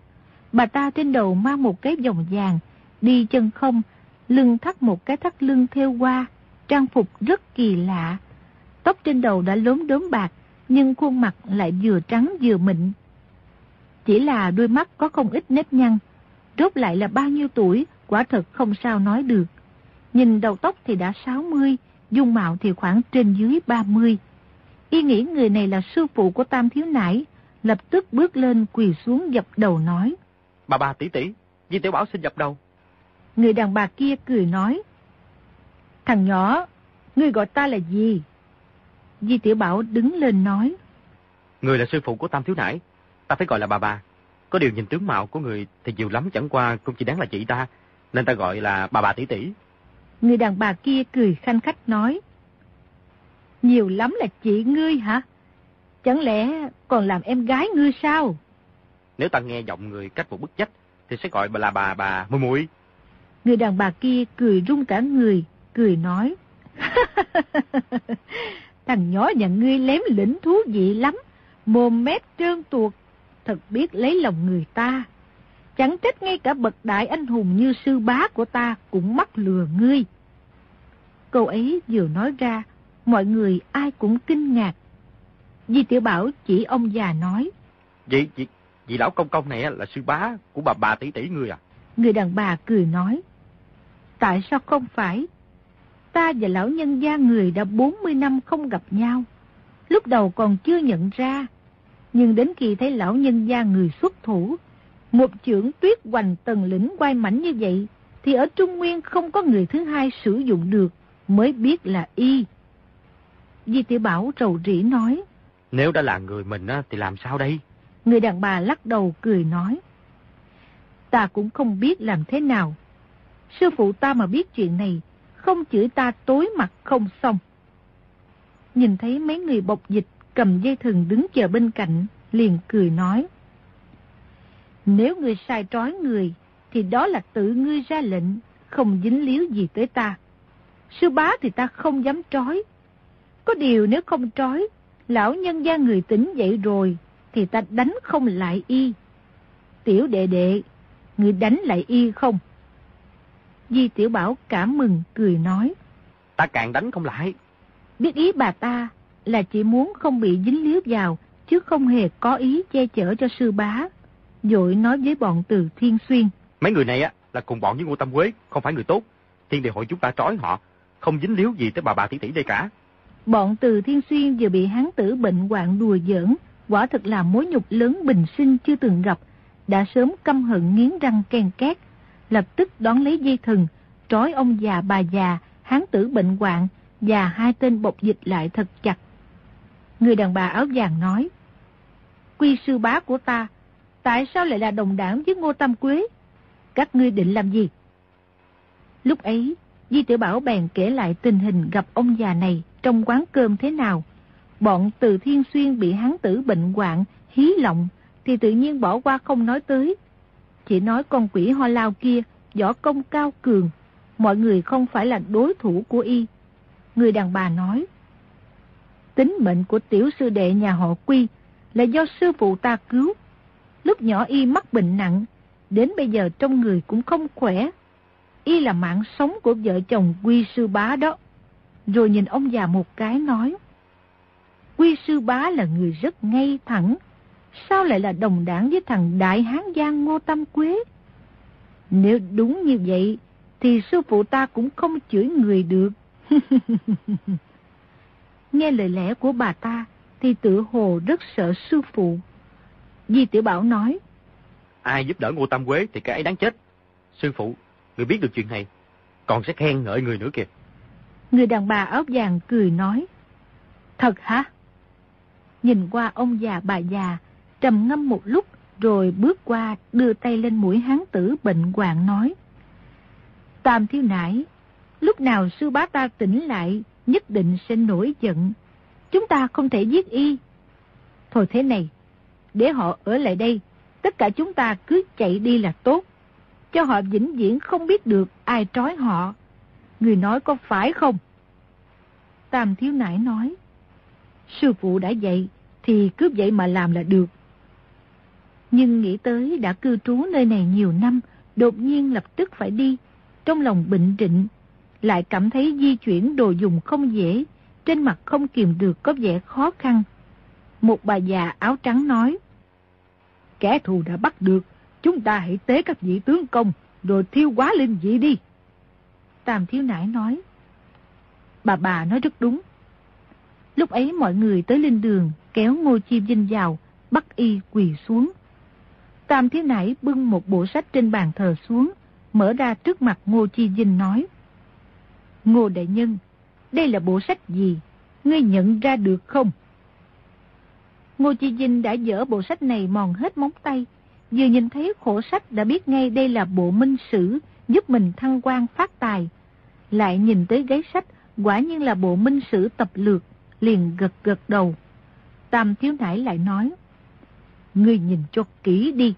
Speaker 1: Bà ta trên đầu mang một cái vòng vàng, đi chân không, lưng thắt một cái thắt lưng theo qua trang phục rất kỳ lạ, Tóc trên đầu đã lốm đốm bạc, nhưng khuôn mặt lại vừa trắng vừa mịn. Chỉ là đôi mắt có không ít nếp nhăn, rốt lại là bao nhiêu tuổi, quả thật không sao nói được. Nhìn đầu tóc thì đã 60, dung mạo thì khoảng trên dưới 30. Y nghĩ người này là sư phụ của Tam Thiếu Nải, lập tức bước lên quỳ xuống dập đầu nói.
Speaker 2: Bà bà tỷ tỷ, Di Tiểu Bảo xin dập đầu.
Speaker 1: Người đàn bà kia cười nói. Thằng nhỏ, ngươi gọi ta là gì? Di Tiểu Bảo đứng lên nói.
Speaker 2: Người là sư phụ của Tam Thiếu Nải, ta phải gọi là bà bà. Có điều nhìn tướng mạo của người thì nhiều lắm chẳng qua cũng chỉ đáng là chị ta, nên ta gọi là bà bà tỷ tỷ.
Speaker 1: Người đàn bà kia cười khanh khách nói. Nhiều lắm là chị ngươi hả? Chẳng lẽ còn làm em gái ngươi sao?
Speaker 2: Nếu ta nghe giọng người cách một bức dách, thì sẽ gọi bà là bà bà mùi mùi.
Speaker 1: Người đàn bà kia cười rung cả người, cười nói. Thằng nhỏ nhà ngươi lém lĩnh thú vị lắm, mồm mép trơn tuột. thật biết lấy lòng người ta. Chẳng trách ngay cả bậc đại anh hùng như sư bá của ta cũng mắc lừa ngươi. Câu ấy vừa nói ra, mọi người ai cũng kinh ngạc. Di Tiểu Bảo chỉ ông già nói.
Speaker 2: Vậy, vậy, vậy lão công công này là sư bá của bà bà tỷ tỷ người à?
Speaker 1: Người đàn bà cười nói. Tại sao không phải? Ta và lão nhân gia người đã 40 năm không gặp nhau. Lúc đầu còn chưa nhận ra. Nhưng đến khi thấy lão nhân gia người xuất thủ, một trưởng tuyết hoành tần lĩnh quay mảnh như vậy, thì ở Trung Nguyên không có người thứ hai sử dụng được, mới biết là y. Di tiểu Bảo rầu rĩ nói.
Speaker 2: Nếu đã là người mình thì làm sao đây?
Speaker 1: Người đàn bà lắc đầu cười nói. Ta cũng không biết làm thế nào. Sư phụ ta mà biết chuyện này, không chửi ta tối mặt không xong. Nhìn thấy mấy người bọc dịch cầm dây thừng đứng chờ bên cạnh, liền cười nói. Nếu ngươi sai trói người, thì đó là tự ngươi ra lệnh, không dính líu gì tới ta. Sư bá thì ta không dám trói. Có điều nếu không trói, lão nhân gia người tỉnh dậy rồi, thì ta đánh không lại y. Tiểu đệ đệ, người đánh lại y không? Di Tiểu Bảo cảm mừng, cười nói.
Speaker 2: Ta càng đánh không lại.
Speaker 1: Biết ý bà ta là chỉ muốn không bị dính líu vào, chứ không hề có ý che chở cho sư bá. Dội nói với bọn từ Thiên Xuyên.
Speaker 2: Mấy người này á là cùng bọn với Ngô Tâm Quế, không phải người tốt. Thiên địa hội chúng ta trói họ, không dính líu gì tới bà bà tỷ tỷ đây cả.
Speaker 1: Bọn từ Thiên Xuyên vừa bị hán tử bệnh hoạn đùa giỡn, quả thực là mối nhục lớn bình sinh chưa từng gặp, đã sớm căm hận nghiến răng ken két, lập tức đón lấy dây thừng, trói ông già bà già, hán tử bệnh hoạn và hai tên bộc dịch lại thật chặt. Người đàn bà áo vàng nói, Quy sư bá của ta, tại sao lại là đồng đảng với Ngô Tâm Quế? Các ngươi định làm gì? Lúc ấy, Di Tử Bảo bèn kể lại tình hình gặp ông già này trong quán cơm thế nào. Bọn từ Thiên Xuyên bị hán tử bệnh hoạn, hí lộng, thì tự nhiên bỏ qua không nói tới. Chỉ nói con quỷ ho lao kia, võ công cao cường, mọi người không phải là đối thủ của y. Người đàn bà nói, tính mệnh của tiểu sư đệ nhà họ Quy là do sư phụ ta cứu. Lúc nhỏ y mắc bệnh nặng, đến bây giờ trong người cũng không khỏe. Y là mạng sống của vợ chồng Quy sư bá đó. Rồi nhìn ông già một cái nói, Quy sư bá là người rất ngay thẳng, sao lại là đồng đảng với thằng Đại Hán Giang Ngô Tâm Quế? Nếu đúng như vậy, thì sư phụ ta cũng không chửi người được. Nghe lời lẽ của bà ta, thì tự hồ rất sợ sư phụ. Di Tiểu Bảo nói,
Speaker 2: Ai giúp đỡ Ngô Tâm Quế thì cái ấy đáng chết. Sư phụ, người biết được chuyện này, còn sẽ khen ngợi người nữa kìa.
Speaker 1: Người đàn bà áo vàng cười nói, Thật hả? Nhìn qua ông già bà già, trầm ngâm một lúc, rồi bước qua đưa tay lên mũi hán tử bệnh hoạn nói. Tam thiếu nãi lúc nào sư bá ta tỉnh lại, nhất định sẽ nổi giận. Chúng ta không thể giết y. Thôi thế này, để họ ở lại đây, tất cả chúng ta cứ chạy đi là tốt. Cho họ vĩnh viễn không biết được ai trói họ. Người nói có phải không? Tam thiếu nãi nói. Sư phụ đã dạy, thì cứ vậy mà làm là được. Nhưng nghĩ tới đã cư trú nơi này nhiều năm, đột nhiên lập tức phải đi, trong lòng bệnh trịnh, lại cảm thấy di chuyển đồ dùng không dễ, trên mặt không kìm được có vẻ khó khăn. Một bà già áo trắng nói, Kẻ thù đã bắt được, chúng ta hãy tế các vị tướng công, rồi thiêu quá linh dị đi. Tam thiếu nãi nói, Bà bà nói rất đúng. Lúc ấy mọi người tới linh đường, kéo Ngô Chi Vinh vào, bắt y quỳ xuống. Tam thiếu nãi bưng một bộ sách trên bàn thờ xuống, mở ra trước mặt Ngô Chi Dinh nói. Ngô Đại Nhân, đây là bộ sách gì? Ngươi nhận ra được không? Ngô Chi Dinh đã dỡ bộ sách này mòn hết móng tay. Vừa nhìn thấy khổ sách đã biết ngay đây là bộ minh sử giúp mình thăng quan phát tài. Lại nhìn tới gáy sách, quả nhiên là bộ minh sử tập lược, liền gật gật đầu. Tam thiếu nải lại nói, Ngươi nhìn cho kỹ đi,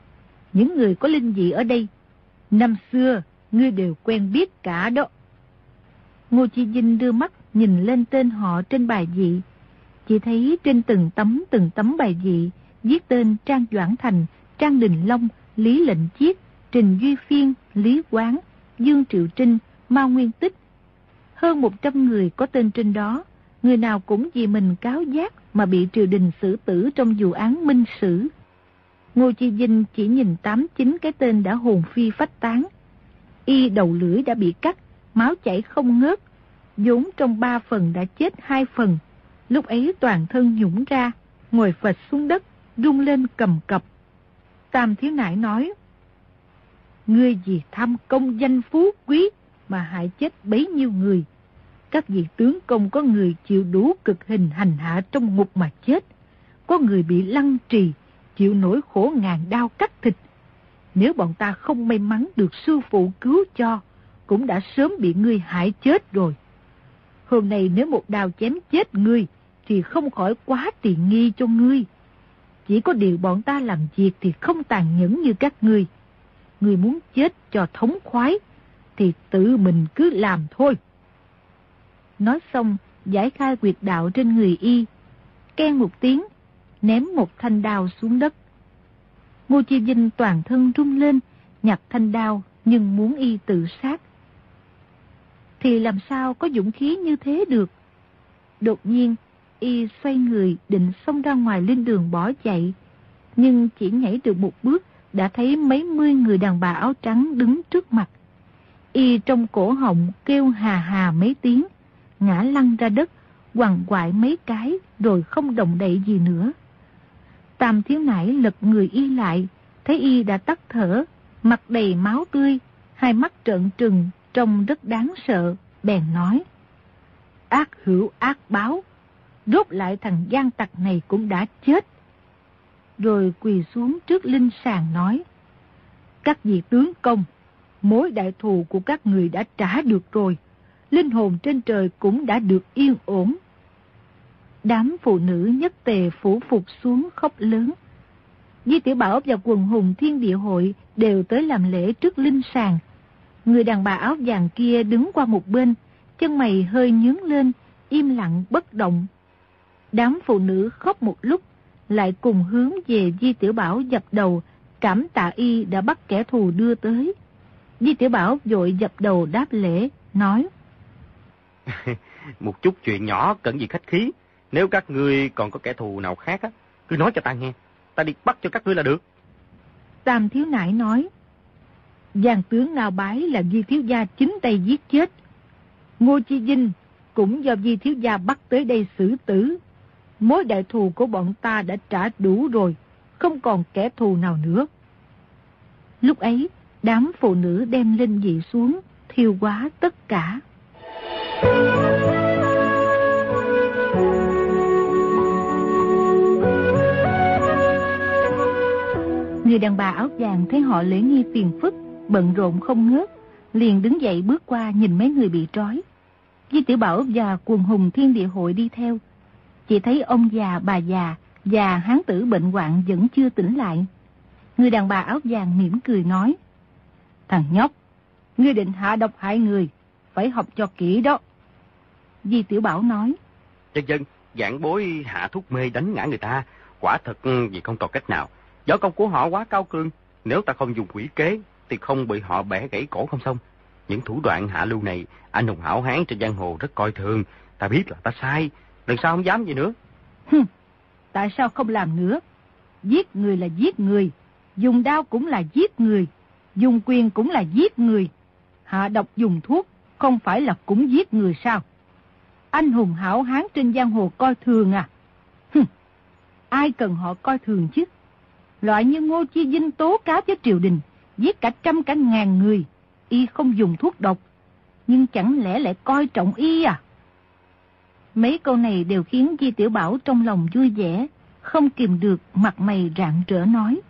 Speaker 1: những người có linh dị ở đây, năm xưa ngươi đều quen biết cả đó. Ngô Chi Vinh đưa mắt nhìn lên tên họ trên bài dị, chỉ thấy trên từng tấm từng tấm bài dị viết tên Trang Doãn Thành, Trang Đình Long, Lý Lệnh Chiết, Trình Duy Phiên, Lý Quán, Dương Triệu Trinh, Mao Nguyên Tích. Hơn 100 người có tên trên đó, người nào cũng vì mình cáo giác mà bị triều đình xử tử trong vụ án minh sử. Ngô Chi Vinh chỉ nhìn tám chín cái tên đã hồn phi phách tán. Y đầu lưỡi đã bị cắt, máu chảy không ngớt, vốn trong ba phần đã chết hai phần. Lúc ấy toàn thân nhũng ra, ngồi phật xuống đất, rung lên cầm cập. Tam thiếu nại nói, Ngươi vì tham công danh phú quý mà hại chết bấy nhiêu người. Các vị tướng công có người chịu đủ cực hình hành hạ trong ngục mà chết. Có người bị lăng trì, chịu nỗi khổ ngàn đau cắt thịt. Nếu bọn ta không may mắn được sư phụ cứu cho, cũng đã sớm bị ngươi hại chết rồi. Hôm nay nếu một đào chém chết ngươi, thì không khỏi quá tiện nghi cho ngươi. Chỉ có điều bọn ta làm việc thì không tàn nhẫn như các ngươi. Ngươi muốn chết cho thống khoái, thì tự mình cứ làm thôi. Nói xong, giải khai quyệt đạo trên người y. Ken một tiếng, ném một thanh đao xuống đất. Ngô Chi Vinh toàn thân rung lên, nhặt thanh đao nhưng muốn y tự sát. Thì làm sao có dũng khí như thế được? Đột nhiên, y xoay người định xông ra ngoài lên đường bỏ chạy. Nhưng chỉ nhảy được một bước đã thấy mấy mươi người đàn bà áo trắng đứng trước mặt. Y trong cổ họng kêu hà hà mấy tiếng, ngã lăn ra đất, quằn quại mấy cái rồi không động đậy gì nữa. Tam thiếu nải lật người y lại, thấy y đã tắt thở, mặt đầy máu tươi, hai mắt trợn trừng, trông rất đáng sợ, bèn nói. Ác hữu ác báo, rốt lại thằng gian tặc này cũng đã chết. Rồi quỳ xuống trước linh sàng nói. Các vị tướng công, mối đại thù của các người đã trả được rồi. Linh hồn trên trời cũng đã được yên ổn. Đám phụ nữ nhất tề phủ phục xuống khóc lớn. Di Tiểu Bảo và quần hùng thiên địa hội đều tới làm lễ trước linh sàng. Người đàn bà áo vàng kia đứng qua một bên, chân mày hơi nhướng lên, im lặng bất động. Đám phụ nữ khóc một lúc, lại cùng hướng về Di Tiểu Bảo dập đầu, cảm tạ y đã bắt kẻ thù đưa tới. Di Tiểu Bảo vội dập đầu đáp lễ, nói.
Speaker 2: một chút chuyện nhỏ cần gì khách khí. Nếu các ngươi còn có kẻ thù nào khác á, cứ nói cho ta nghe. Ta đi bắt cho các ngươi là được.
Speaker 1: Tam thiếu nại nói. Giang tướng nào bái là Di Thiếu Gia chính tay giết chết. Ngô Chi Vinh cũng do Di Thiếu Gia bắt tới đây xử tử. Mối đại thù của bọn ta đã trả đủ rồi, không còn kẻ thù nào nữa. Lúc ấy, đám phụ nữ đem linh dị xuống, thiêu quá tất cả. Người đàn bà áo vàng thấy họ lễ nghi phiền phức, bận rộn không ngớt, liền đứng dậy bước qua nhìn mấy người bị trói. Di Tiểu Bảo và quần hùng thiên địa hội đi theo. Chỉ thấy ông già, bà già và hán tử bệnh hoạn vẫn chưa tỉnh lại. Người đàn bà áo vàng mỉm cười nói. Thằng nhóc, ngươi định hạ độc hại người, phải học cho kỹ đó. Di Tiểu Bảo nói.
Speaker 2: Dân dân, dạng bối hạ thuốc mê đánh ngã người ta, quả thật vì không còn cách nào. Võ công của họ quá cao cường, nếu ta không dùng quỷ kế thì không bị họ bẻ gãy cổ không xong. Những thủ đoạn hạ lưu này, anh hùng hảo hán trên giang hồ rất coi thường. Ta biết là ta sai, lần sau không dám gì nữa.
Speaker 1: Hừ, tại sao không làm nữa? Giết người là giết người, dùng đao cũng là giết người, dùng quyền cũng là giết người. Hạ độc dùng thuốc, không phải là cũng giết người sao? Anh hùng hảo hán trên giang hồ coi thường à? hừ ai cần họ coi thường chứ? Loại như Ngô Chi Vinh tố cáo với triều đình, giết cả trăm cả ngàn người, y không dùng thuốc độc, nhưng chẳng lẽ lại coi trọng y à? Mấy câu này đều khiến Di Tiểu Bảo trong lòng vui vẻ, không kìm được mặt mày rạng rỡ nói.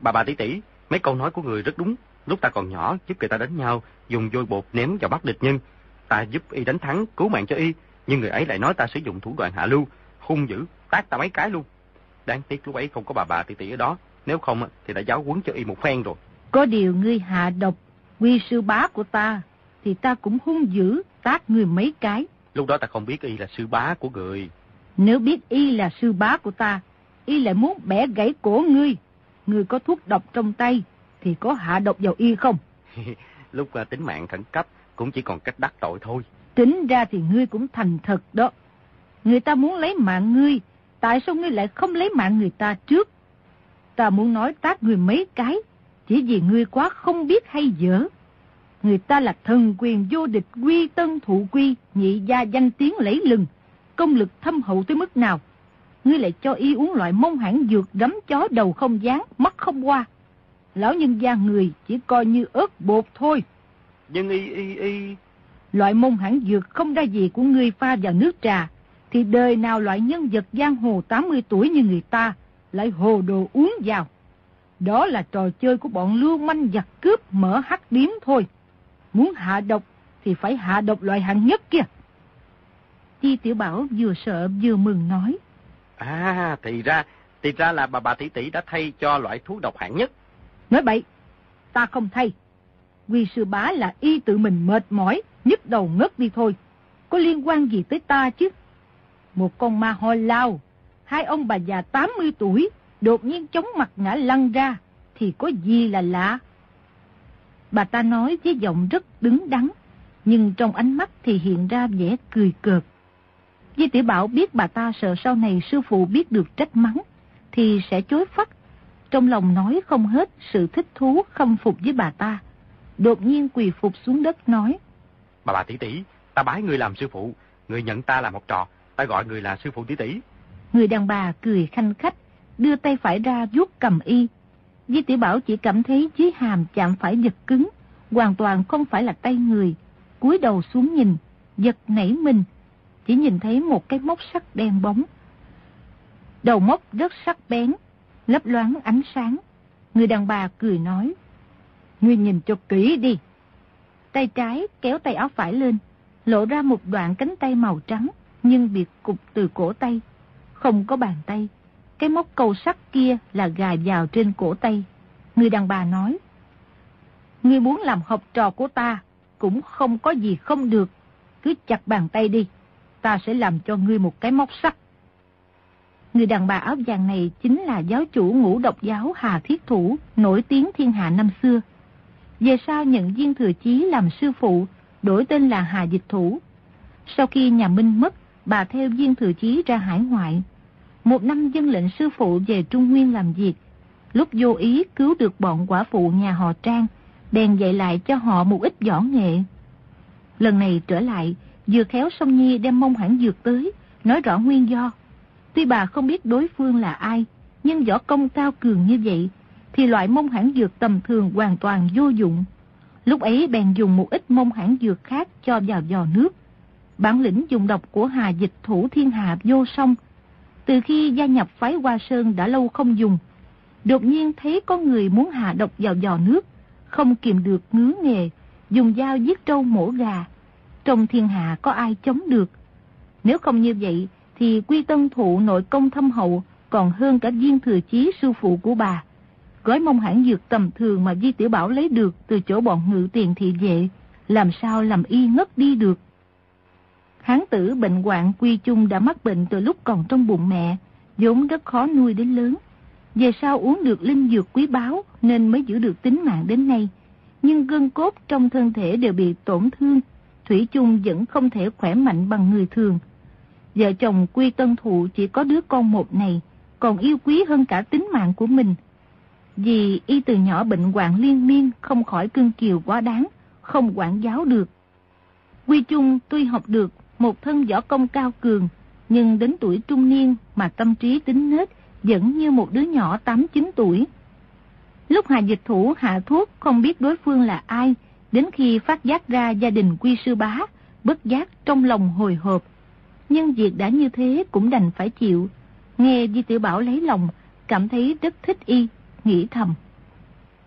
Speaker 2: Bà bà tỷ tỷ, mấy câu nói của người rất đúng. Lúc ta còn nhỏ, giúp người ta đánh nhau, dùng vôi bột ném vào bắt địch nhân. Ta giúp y đánh thắng, cứu mạng cho y, nhưng người ấy lại nói ta sử dụng thủ đoạn hạ lưu, hung dữ, tác ta mấy cái luôn. Đáng tiếc lúc ấy không có bà bà tỷ tỷ ở đó, nếu không thì đã giáo huấn cho y một phen rồi.
Speaker 1: Có điều ngươi hạ độc, quy sư bá của ta, thì ta cũng hung dữ, tác người mấy cái.
Speaker 2: Lúc đó ta không biết y là sư bá của người.
Speaker 1: Nếu biết y là sư bá của ta, y lại muốn bẻ gãy cổ ngươi. Ngươi có thuốc độc trong tay, thì có hạ độc vào y không?
Speaker 2: Lúc uh, tính mạng khẩn cấp, cũng chỉ còn cách đắc tội thôi.
Speaker 1: Tính ra thì ngươi cũng thành thật đó. Người ta muốn lấy mạng ngươi, tại sao ngươi lại không lấy mạng người ta trước? Ta muốn nói tác ngươi mấy cái, chỉ vì ngươi quá không biết hay dở. Người ta là thần quyền vô địch quy tân thụ quy, nhị gia danh tiếng lẫy lừng, công lực thâm hậu tới mức nào. Ngươi lại cho y uống loại mông hãng dược đấm chó đầu không dán, mắt không qua. Lão nhân gia người chỉ coi như ớt bột thôi.
Speaker 2: Nhưng y y y...
Speaker 1: Loại mông hãng dược không ra gì của ngươi pha vào nước trà, thì đời nào loại nhân vật giang hồ 80 tuổi như người ta lại hồ đồ uống vào. Đó là trò chơi của bọn lưu manh giặc cướp mở hắc điếm thôi. Muốn hạ độc thì phải hạ độc loại hạng nhất kia. Chi Tiểu Bảo vừa sợ vừa mừng nói.
Speaker 2: À, thì ra, thì ra là bà bà tỷ tỷ đã thay cho loại thuốc độc hạng nhất.
Speaker 1: Nói bậy, ta không thay. Quy sư bá là y tự mình mệt mỏi, nhức đầu ngất đi thôi. Có liên quan gì tới ta chứ? Một con ma ho lao, hai ông bà già 80 tuổi, đột nhiên chống mặt ngã lăn ra, thì có gì là lạ? Bà ta nói với giọng rất đứng đắn, nhưng trong ánh mắt thì hiện ra vẻ cười cợt. Di tiểu Bảo biết bà ta sợ sau này sư phụ biết được trách mắng, thì sẽ chối phắt. Trong lòng nói không hết sự thích thú khâm phục với bà ta. Đột nhiên quỳ phục xuống đất nói.
Speaker 2: Bà bà tỷ tỷ, ta bái người làm sư phụ, người nhận ta làm một trò, ta gọi người là sư phụ tỷ tỷ.
Speaker 1: Người đàn bà cười khanh khách, đưa tay phải ra vuốt cầm y. Di tiểu Bảo chỉ cảm thấy dưới hàm chạm phải giật cứng, hoàn toàn không phải là tay người. cúi đầu xuống nhìn, giật nảy mình, chỉ nhìn thấy một cái móc sắt đen bóng. Đầu móc rất sắc bén, lấp loáng ánh sáng. Người đàn bà cười nói, Ngươi nhìn cho kỹ đi. Tay trái kéo tay áo phải lên, lộ ra một đoạn cánh tay màu trắng, nhưng biệt cục từ cổ tay. Không có bàn tay. Cái móc câu sắt kia là gài vào trên cổ tay. Người đàn bà nói, Ngươi muốn làm học trò của ta, cũng không có gì không được. Cứ chặt bàn tay đi, ta sẽ làm cho ngươi một cái móc sắt. Người đàn bà áo vàng này chính là giáo chủ ngũ độc giáo Hà Thiết Thủ, nổi tiếng thiên hạ năm xưa. Về sau nhận viên thừa chí làm sư phụ, đổi tên là Hà Dịch Thủ. Sau khi nhà Minh mất, bà theo viên thừa chí ra hải ngoại. Một năm dân lệnh sư phụ về Trung Nguyên làm việc. Lúc vô ý cứu được bọn quả phụ nhà họ Trang, bèn dạy lại cho họ một ít võ nghệ. Lần này trở lại, vừa khéo Song Nhi đem mông hãng dược tới, nói rõ nguyên do. Tuy bà không biết đối phương là ai, nhưng võ công cao cường như vậy, thì loại mông hãng dược tầm thường hoàn toàn vô dụng. Lúc ấy bèn dùng một ít mông hãng dược khác cho vào giò nước. Bản lĩnh dùng độc của Hà Dịch Thủ Thiên Hạ vô song. Từ khi gia nhập phái Hoa Sơn đã lâu không dùng, đột nhiên thấy có người muốn hạ độc vào giò nước, không kìm được ngứa nghề, dùng dao giết trâu mổ gà. Trong thiên hạ có ai chống được. Nếu không như vậy, thì quy tân thụ nội công thâm hậu còn hơn cả viên thừa chí sư phụ của bà. Gói mông hãng dược tầm thường mà Di Tiểu Bảo lấy được từ chỗ bọn ngự tiền thị vệ, làm sao làm y ngất đi được. Hán tử bệnh hoạn quy chung đã mắc bệnh từ lúc còn trong bụng mẹ, vốn rất khó nuôi đến lớn. Về sau uống được linh dược quý báu nên mới giữ được tính mạng đến nay. Nhưng gân cốt trong thân thể đều bị tổn thương, Thủy chung vẫn không thể khỏe mạnh bằng người thường. Vợ chồng Quy Tân Thụ chỉ có đứa con một này, còn yêu quý hơn cả tính mạng của mình. Vì y từ nhỏ bệnh hoạn liên miên, không khỏi cương kiều quá đáng, không quản giáo được. Quy Chung tuy học được một thân võ công cao cường, nhưng đến tuổi trung niên mà tâm trí tính nết vẫn như một đứa nhỏ 8-9 tuổi. Lúc Hà Dịch Thủ hạ thuốc không biết đối phương là ai, đến khi phát giác ra gia đình quy sư bá, bất giác trong lòng hồi hộp. Nhưng việc đã như thế cũng đành phải chịu. Nghe Di Tiểu Bảo lấy lòng, cảm thấy rất thích y, nghĩ thầm.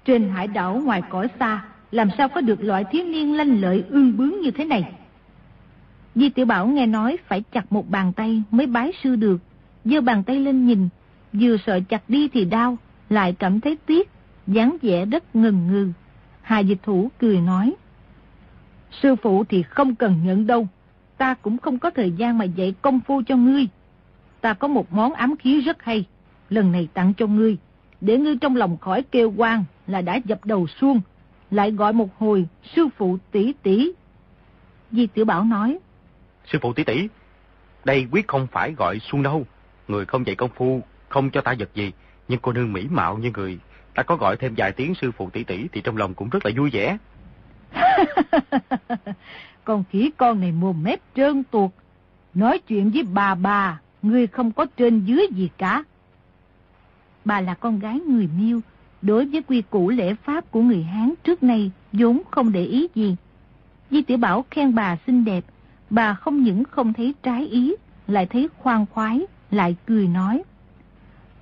Speaker 1: Trên hải đảo ngoài cõi xa, làm sao có được loại thiếu niên lanh lợi ương bướng như thế này? Di Tiểu Bảo nghe nói phải chặt một bàn tay mới bái sư được, giơ bàn tay lên nhìn, vừa sợ chặt đi thì đau, lại cảm thấy tiếc, dáng vẻ rất ngần ngừ. Hà dịch thủ cười nói, Sư phụ thì không cần nhận đâu, ta cũng không có thời gian mà dạy công phu cho ngươi. Ta có một món ám khí rất hay, lần này tặng cho ngươi, để ngươi trong lòng khỏi kêu quan là đã dập đầu xuông, lại gọi một hồi sư phụ tỷ tỷ. Di Tiểu Bảo nói,
Speaker 2: Sư phụ tỷ tỷ, đây quyết không phải gọi xuân đâu, người không dạy công phu, không cho ta vật gì, nhưng cô nương mỹ mạo như người, ta có gọi thêm vài tiếng sư phụ tỷ tỷ thì trong lòng cũng rất là vui vẻ.
Speaker 1: con khỉ con này mồm mép trơn tuột, nói chuyện với bà bà, ngươi không có trên dưới gì cả. Bà là con gái người miêu, đối với quy củ lễ pháp của người Hán trước nay vốn không để ý gì. Di Tiểu Bảo khen bà xinh đẹp, bà không những không thấy trái ý, lại thấy khoan khoái, lại cười nói.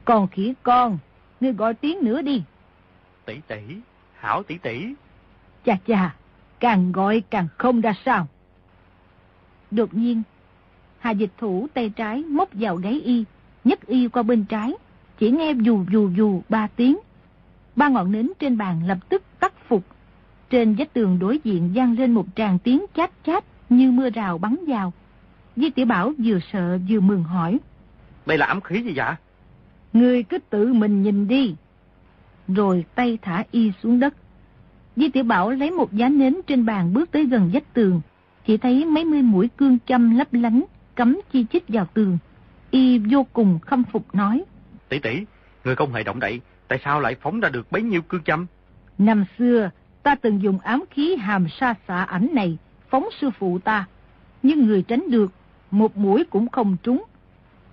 Speaker 1: Còn khỉ con, ngươi gọi tiếng nữa đi.
Speaker 2: Tỷ tỷ, hảo tỷ tỷ.
Speaker 1: Chà chà, càng gọi càng không ra sao. Đột nhiên, Hà dịch thủ tay trái móc vào gáy y, nhấc y qua bên trái, chỉ nghe dù dù dù ba tiếng. Ba ngọn nến trên bàn lập tức tắt phục. Trên vách tường đối diện vang lên một tràng tiếng chát chát như mưa rào bắn vào. Di tiểu Bảo vừa sợ vừa mừng hỏi.
Speaker 2: Đây là ấm khí gì vậy?
Speaker 1: Ngươi cứ tự mình nhìn đi. Rồi tay thả y xuống đất. Di tiểu Bảo lấy một giá nến trên bàn bước tới gần vách tường. Chỉ thấy mấy mươi mũi cương châm lấp lánh, cắm chi chít vào tường. Y vô cùng khâm phục nói.
Speaker 2: Tỷ tỷ, người không hề động đậy, tại sao lại phóng ra được bấy nhiêu cương châm?
Speaker 1: Năm xưa, ta từng dùng ám khí hàm sa xạ ảnh này phóng sư phụ ta. Nhưng người tránh được, một mũi cũng không trúng.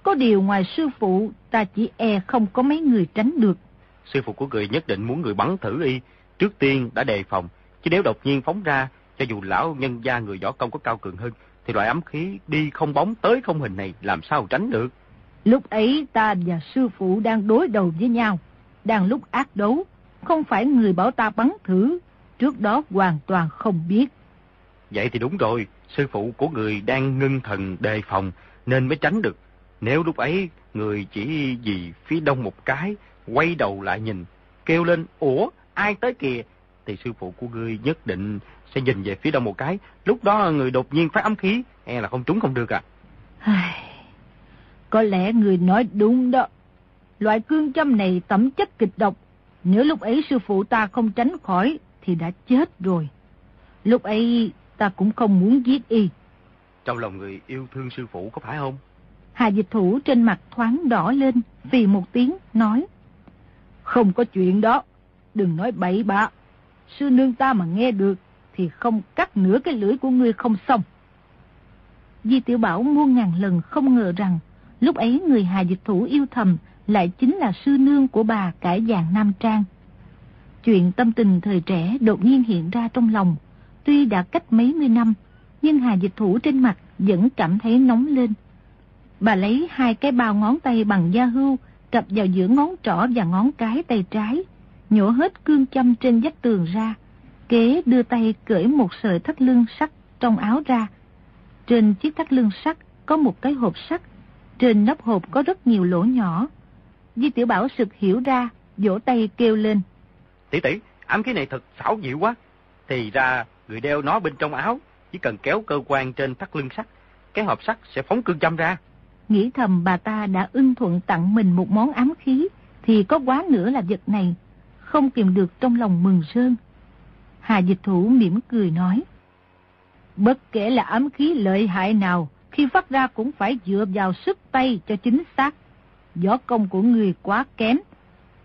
Speaker 1: Có điều ngoài sư phụ, ta chỉ e không có mấy người tránh được.
Speaker 2: Sư phụ của người nhất định muốn người bắn thử y, trước tiên đã đề phòng. Chứ nếu đột nhiên phóng ra, cho dù lão nhân gia người võ công có cao cường hơn, thì loại ám khí đi không bóng tới không hình này làm sao tránh được.
Speaker 1: Lúc ấy ta và sư phụ đang đối đầu với nhau, đang lúc ác đấu, không phải người bảo ta bắn thử, trước đó hoàn toàn không biết.
Speaker 2: Vậy thì đúng rồi, sư phụ của người đang ngưng thần đề phòng nên mới tránh được. Nếu lúc ấy người chỉ vì phía đông một cái, quay đầu lại nhìn, kêu lên, ủa, ai tới kìa, thì sư phụ của người nhất định sẽ nhìn về phía đông một cái. Lúc đó người đột nhiên phát ấm khí, e là không trúng không được à.
Speaker 1: Có lẽ người nói đúng đó. Loại cương châm này tẩm chất kịch độc. Nếu lúc ấy sư phụ ta không tránh khỏi thì đã chết rồi. Lúc ấy ta cũng không muốn giết y.
Speaker 2: Trong lòng người yêu thương sư phụ có phải không?
Speaker 1: Hà dịch thủ trên mặt thoáng đỏ lên vì một tiếng nói. Không có chuyện đó. Đừng nói bậy bạ. Sư nương ta mà nghe được thì không cắt nửa cái lưỡi của ngươi không xong. Di Tiểu Bảo muôn ngàn lần không ngờ rằng lúc ấy người Hà Dịch Thủ yêu thầm lại chính là sư nương của bà cải dạng Nam Trang. Chuyện tâm tình thời trẻ đột nhiên hiện ra trong lòng, tuy đã cách mấy mươi năm, nhưng Hà Dịch Thủ trên mặt vẫn cảm thấy nóng lên. Bà lấy hai cái bao ngón tay bằng da hưu, cặp vào giữa ngón trỏ và ngón cái tay trái, nhổ hết cương châm trên vách tường ra, Kế đưa tay cởi một sợi thắt lưng sắt trong áo ra. Trên chiếc thắt lưng sắt có một cái hộp sắt. Trên nắp hộp có rất nhiều lỗ nhỏ. Di Tiểu Bảo sực hiểu ra, vỗ tay kêu lên.
Speaker 2: Tỷ tỷ, ám khí này thật xảo diệu quá. Thì ra, người đeo nó bên trong áo, chỉ cần kéo cơ quan trên thắt lưng sắt, cái hộp sắt sẽ phóng cương châm ra.
Speaker 1: Nghĩ thầm bà ta đã ưng thuận tặng mình một món ám khí, thì có quá nữa là vật này. Không kìm được trong lòng mừng sơn. Hà dịch thủ mỉm cười nói. Bất kể là ám khí lợi hại nào, khi phát ra cũng phải dựa vào sức tay cho chính xác. Võ công của người quá kém.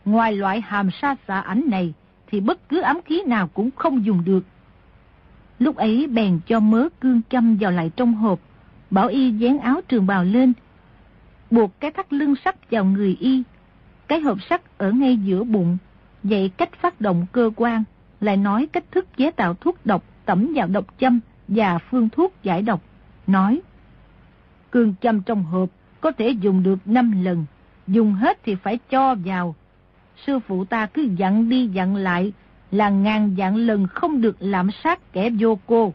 Speaker 1: Ngoài loại hàm sa xạ ảnh này, thì bất cứ ám khí nào cũng không dùng được. Lúc ấy bèn cho mớ cương châm vào lại trong hộp, bảo y dán áo trường bào lên, buộc cái thắt lưng sắt vào người y, cái hộp sắt ở ngay giữa bụng, dạy cách phát động cơ quan, lại nói cách thức chế tạo thuốc độc tẩm vào độc châm và phương thuốc giải độc. Nói, cương châm trong hộp có thể dùng được 5 lần, dùng hết thì phải cho vào. Sư phụ ta cứ dặn đi dặn lại là ngàn dạng lần không được lạm sát kẻ vô cô.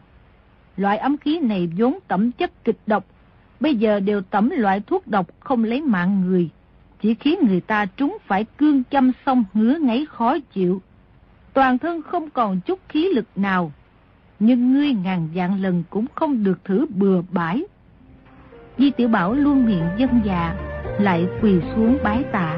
Speaker 1: Loại ấm khí này vốn tẩm chất kịch độc, bây giờ đều tẩm loại thuốc độc không lấy mạng người, chỉ khiến người ta trúng phải cương châm xong ngứa ngáy khó chịu, toàn thân không còn chút khí lực nào. Nhưng ngươi ngàn dạng lần cũng không được thử bừa bãi. Di Tiểu Bảo luôn miệng dân dạ, lại quỳ xuống bái tạ.